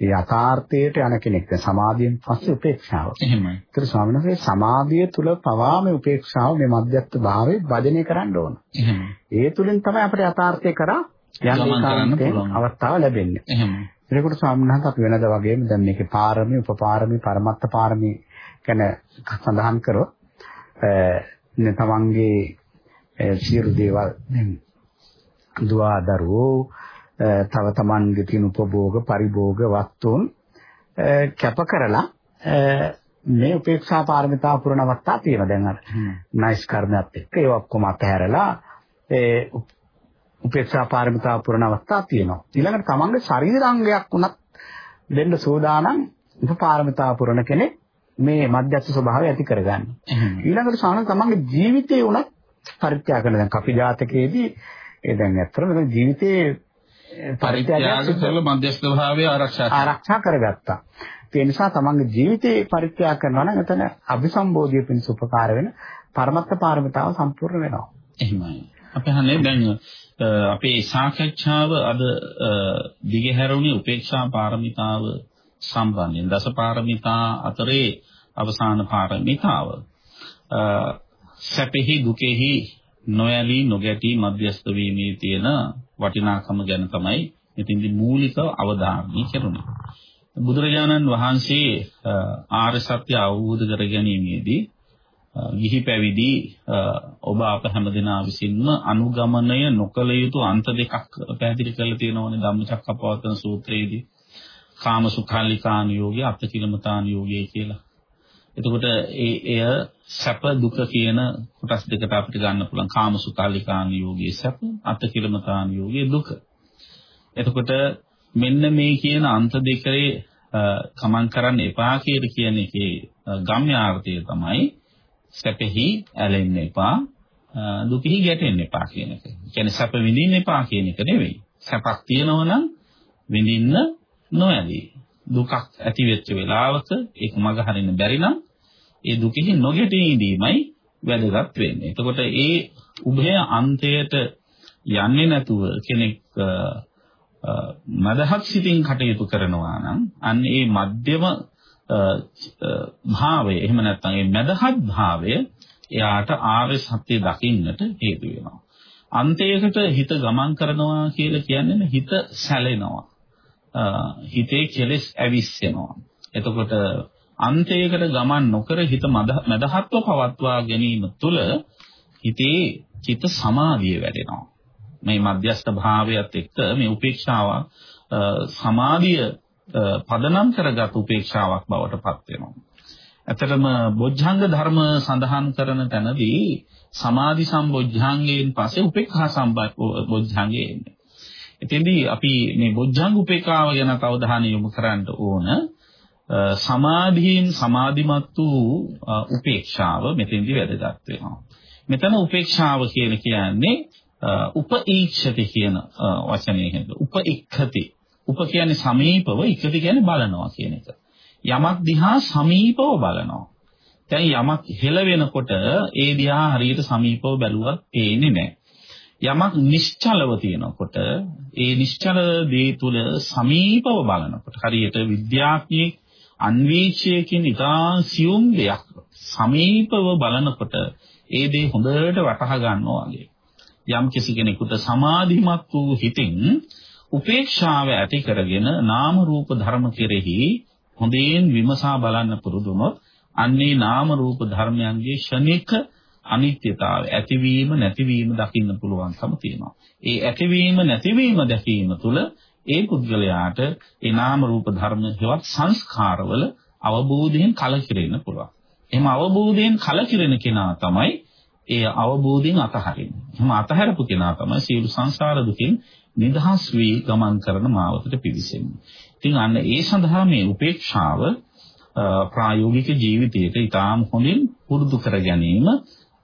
[SPEAKER 2] ඒ යථාර්ථයට යන කෙනෙක්. සමාධියෙන් පස්සේ උපේක්ෂාව.
[SPEAKER 1] එහෙමයි.
[SPEAKER 2] ඒතර ස්වාමීන් වහන්සේ සමාධිය තුල පවා මේ උපේක්ෂාව මේ මධ්‍යස්ථ භාවයේ වදනය කරන්න ඕන.
[SPEAKER 1] එහෙමයි.
[SPEAKER 2] ඒ තුලින් තමයි අපිට යථාර්ථය කරා යන්න අවස්ථාව ලැබෙන්නේ.
[SPEAKER 1] එහෙමයි.
[SPEAKER 2] එතකොට ස්වාමීන් වහන්සේ අපි වෙනද වගේම දැන් මේකේ පාරමී, උපපාරමී, පරමත්ත පාරමී ගැන සඳහන් කරොත් අ තමන්ගේ සියලු දේවල් දුවා දරුවෝ තව තමන්ගේ තියෙන උපභෝග පරිභෝග වස්තුන් කැප කරලා මේ උපේක්ෂා පාරමිතා පුරන අවස්ථා තියෙනවා දැන් අර. නයිස් කර්මයක් එක්ක ඒ ඔක්කොම අතහැරලා ඒ උපේක්ෂා පාරමිතා අවස්ථා තියෙනවා. ඊළඟට තමන්ගේ ශරීරාංගයක් උනත් දෙන්න සෝදානම් උපපාරමිතා පුරන කෙනෙක් මේ මධ්‍යස්ථ ස්වභාවය ඇති කරගන්න. ඊළඟට සාමාන්‍ය තමන්ගේ ජීවිතේ උනත් පරිත්‍යාග කරන දැන් කපි ජාතකයේදී ඒ දැන් ඇත්තටම ජීවිතේ
[SPEAKER 1] පරිත්‍යාග කරලා මධ්‍යස්ථ භාවය ආරක්ෂා
[SPEAKER 2] ආරක්ෂා කරගත්තා. ඒ නිසා තමන්ගේ ජීවිතේ පරිත්‍යාග කරනවා නම් එතන අභිසම්බෝධිය පිණිස උපකාර වෙන පරමත්ත පාරමිතාව සම්පූර්ණ වෙනවා.
[SPEAKER 1] එහෙමයි. අපි හන්නේ දැන් අපේ සාකච්ඡාව අද දිගහැරුණේ උපේක්ෂා පාරමිතාව සම්බන්ධයෙන් දස පාරමිතා අතරේ අවසාන පාරමිතාව සැපෙහි දුකෙහි නොයලී නොගැටි මධ්‍යස්ත වීමේ තියෙන වටිනාකම ගැන තමයි මෙතෙන්දි මූලික අවධානය කෙරුණේ. බුදුරජාණන් වහන්සේ ආර්ය සත්‍ය අවබෝධ කර ගැනීමේදී ගිහි පැවිදි ඔබ අප හැමදෙනා විසින්ම අනුගමනය නොකළ යුතු අන්ත දෙකක් පැහැදිලි කරලා තියෙනවනේ ධම්මචක්කපවත්තන සූත්‍රයේදී කාම සුඛාලිකාන යෝගය අත්තිකිලමතාන යෝගය කියලා. එතකොට ඒ එය සැප දුක කියන කොටස් දෙකට අපිට ගන්න පුළුවන් කාම සුඛාලිකාන යෝගයේ සැප අත්තිකිලමතාන යෝගයේ දුක. එතකොට මෙන්න මේ කියන අන්ත දෙකේ කමං කරන්න එපා කියලා කියන එකේ ගම්‍යාර්ථය තමයි සැපෙහි ඇලෙන්න එපා දුකෙහි ගැටෙන්න එපා කියන එක. කියන්නේ සැප විඳින්න එපා කියන එක නෙවෙයි. සැපක් තියෙනවා නම් විඳින්න නොඇලී. දුකක් ඇති වෙච්ච වෙලාවක ඒක මග හරින්න බැරි නම් ඒ දුකෙහි නොගැටී ඉඳීමයි වැදගත් වෙන්නේ. එතකොට ඒ උභය අන්තයට යන්නේ නැතුව කෙනෙක් මදහත් සිතින් කටයුතු කරනවා නම් අන්න ඒ මධ්‍යම භාවය එහෙම නැත්නම් ඒ මදහත් භාවය එයාට ආර්ය සත්‍ය දකින්නට හේතු වෙනවා. අන්තයකට හිත ගමන් කරනවා කියලා කියන්නේ හිත සැලෙනවා. හිතේ කෙලෙස් ඇවිස්සෙනවා. එතකොට අන්තයකට ගමන් නොකර හිත මදහත්ව පවත්වා ගැනීම තුළ හිතේ චිත්ත සමාධිය වැඩෙනවා. මේ මධ්‍යස්ථ භාවයත් එක්ක මේ උපේක්ෂාව සමාධිය පදනම් කරගත් උපේක්ෂාවක් බවට පත් වෙනවා. ඇත්තටම බොජ්ජංග ධර්ම සඳහන් කරන තැනදී සමාධි සම්බොජ්ජංගයෙන් පස්සේ උපේක්ඛා සම්බොජ්ජංගය එන්නේ. එතෙන්දී අපි මේ බොජ්ජංග උපේක්ඛාව ගැන අවධානය යොමු කරන්න ඕන. සමාධියෙන් සමාධිමත් වූ උපේක්ෂාව මෙතෙන්දී වැදගත් වෙනවා. මෙතන උපේක්ෂාව කියන කියන්නේ උපීක්ෂති කියන වචනේ හින්ද උපීක්ඛති උප කියන්නේ සමීපව ඉක්ඛති කියන්නේ බලනවා කියන එක. යමක් දිහා සමීපව බලනවා. දැන් යමක් හෙල වෙනකොට ඒ දිහා හරියට සමීපව බැලුවත් පේන්නේ නැහැ. යමක් නිශ්චලව තියෙනකොට ඒ නිශ්චල දේ තුල සමීපව බලනකොට හරියට විද්‍යාඥයෙක් අන්වීක්ෂයකින් ඉතා සියුම් දෙයක් සමීපව බලනකොට ඒ දේ හොඳට වටහා ගන්නවා වගේ. යම් කිසි කෙනෙකුට සමාධිමත් වූ හිතින් උපේක්ෂාව ඇති කරගෙන නාම රූප ධර්ම කෙරෙහි හොඳින් විමසා බලන්න පුරුදු වුණොත් අන්නේ නාම රූප ධර්මයන්ගේ ෂණික අනිත්‍යතාවය ඇතිවීම නැතිවීම දකින්න පුළුවන්කම තියෙනවා. ඒ ඇතිවීම නැතිවීම දැකීම තුළ ඒ පුද්ගලයාට ඒ නාම රූප ධර්ම හේවත් සංස්කාරවල අවබෝධයෙන් කලකිරෙන්න පුළුවන්. එහෙම අවබෝධයෙන් කලකිරෙන කෙනා තමයි ඒ අවබෝධයෙන් අතහරින්නේ. එහෙම අතහැරපු කෙනා තමයි සියලු සංසාර දුකින් නිදහස් වී ගමන් කරන මාවතට පිවිසෙන්නේ. ඉතින් අන්න ඒ සඳහා මේ උපේක්ෂාව ප්‍රායෝගික ජීවිතයට ඊටාම් හොඳින් පුරුදු කර ගැනීම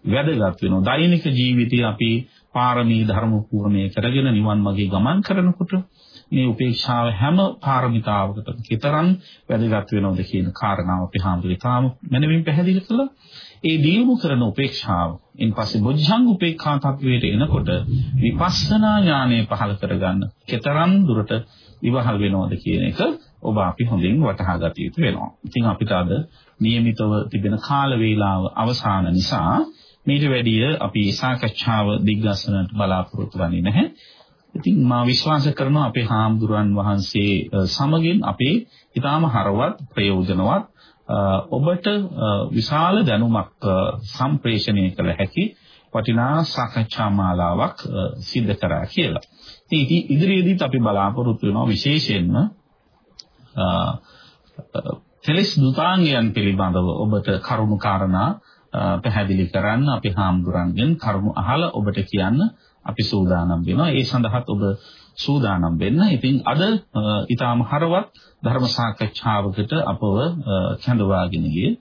[SPEAKER 1] වැදගත් වෙනවා. දෛනික ජීවිතයේ අපි පාරමී ධර්ම පූර්ණේ කරගෙන නිවන් මාගේ ගමන් කරනකොට මේ උපේක්ෂාව හැම පාරමිතාවකටම කතරම් වැදගත් වෙනවද කියන කාරණාව අපි හාමුදුරුවෝ මනමින් පැහැදිලි කළා. ඒ දියුණු කරන උපේක්ෂාව, ඉන්පස්සේ බොජ්ජංග උපේක්ෂා තත්වයට එනකොට විපස්සනා ඥානය පහළ කරගන්න කතරම් දුරට ඉවහල් වෙනවද කියන එක ඔබ අපි හොඳින් වටහා ගත යුතු වෙනවා. ඉතින් අපිට අද નિયમિતව තිබෙන කාල වේලාව අවසාන නිසා මීට වැඩිය අපි සාකච්ඡාව දිග්ගස්සනට බලාපොරොත්තු වෙන්නේ නැහැ. ඉතින් මා විශ්වාස කරනවා අපේ හාමුදුරන් වහන්සේ සමගින් අපේ ඊටාම හරවත් ප්‍රයෝජනවත් ඔබට විශාල දැනුමක් සම්ප්‍රේෂණය කළ හැකි වටිනා සාකච්ඡා මාලාවක් සිද්ධ කරා කියලා. ඉතින් ඉදිරියේදීත් අපි බලාපොරොත්තු වෙනවා විශේෂයෙන්ම තෙලස් දුතාංගයන් පිළිබඳව ඔබට කරුණු කාරණා පැහැදිලි කරන්න අපි හාමුදුරන්ගෙන් කරුණු අහලා ඔබට කියන්න අපි සූදානම් වෙනවා. ඒ සඳහාත් ඔබ සූදානම් වෙන්න. ඉතින් අද ඊටාම හරවත් ධර්ම සාකච්ඡාවකට අපව කැඳවාගෙන ගියේ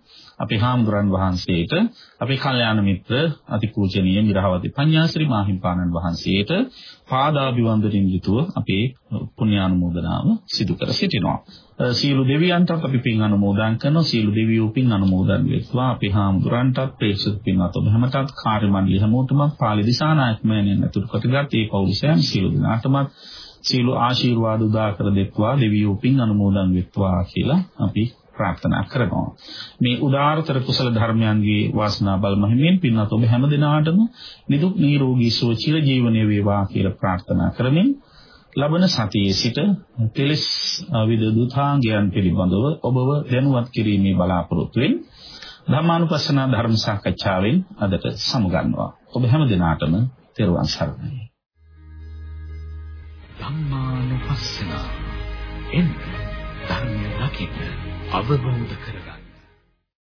[SPEAKER 1] අපේ හාමුදුරන් වහන්සේට අපේ කල්යාණ මිත්‍ර අතිපූජනීය මිරහවති පඤ්ඤාශ්‍රී මාහිම්පාණන් වහන්සේට පාදාභිවන්දනින් යුතුව අපේ පුණ්‍යානුමෝදනාව සිදු කර සිටිනවා. සීල දෙවියන්ටත් අපි පින් අනුමෝදන් කරනවා. සීල දෙවියෝ පින් අනුමෝදන් වෙත්වා. අපේ හාමුදුරන්ටත් ප්‍රේක්ෂක පින්වත් ඔබ හැමතත් කාර්ය මණ්ඩල හැමෝටම පාලි දිසානායක මෑණියන් ඇතුළු කොටගත් ඒ පෞරුෂයන් සීල දිනාටමත් සීල ආශිර්වාද උදා කර දෙත්වා දෙවියෝ පින් අනුමෝදන් වෙත්වා කියලා අපි ප්‍රාර්ථනා කරනවා. මේ උදාාරතර කුසල ධර්මයන්ගේ වාසනා බල මහිමෙන් පින්වත් ඔබ හැම දිනාටම නිදුක් නිරෝගී සුව චිර ජීවනයේ වේවා කියලා ප්‍රාර්ථනා කරමින් ලබන සතියේ සිට තෙලස් විදුතාංගයන් පිළිබඳව ඔබව දැනුවත් කිරීමේ බලාපොරොත්තුවෙන් ධර්මානුපස්සන ධර්ම සාකච්ඡාවෙන් අදට සමුගන්නවා. ඔබ හැම දිනාටම තෙරුවන් සරණයි.
[SPEAKER 3] ධම්මානුපස්සන එන්න ධර්මය දකින්න අවබෝධ කර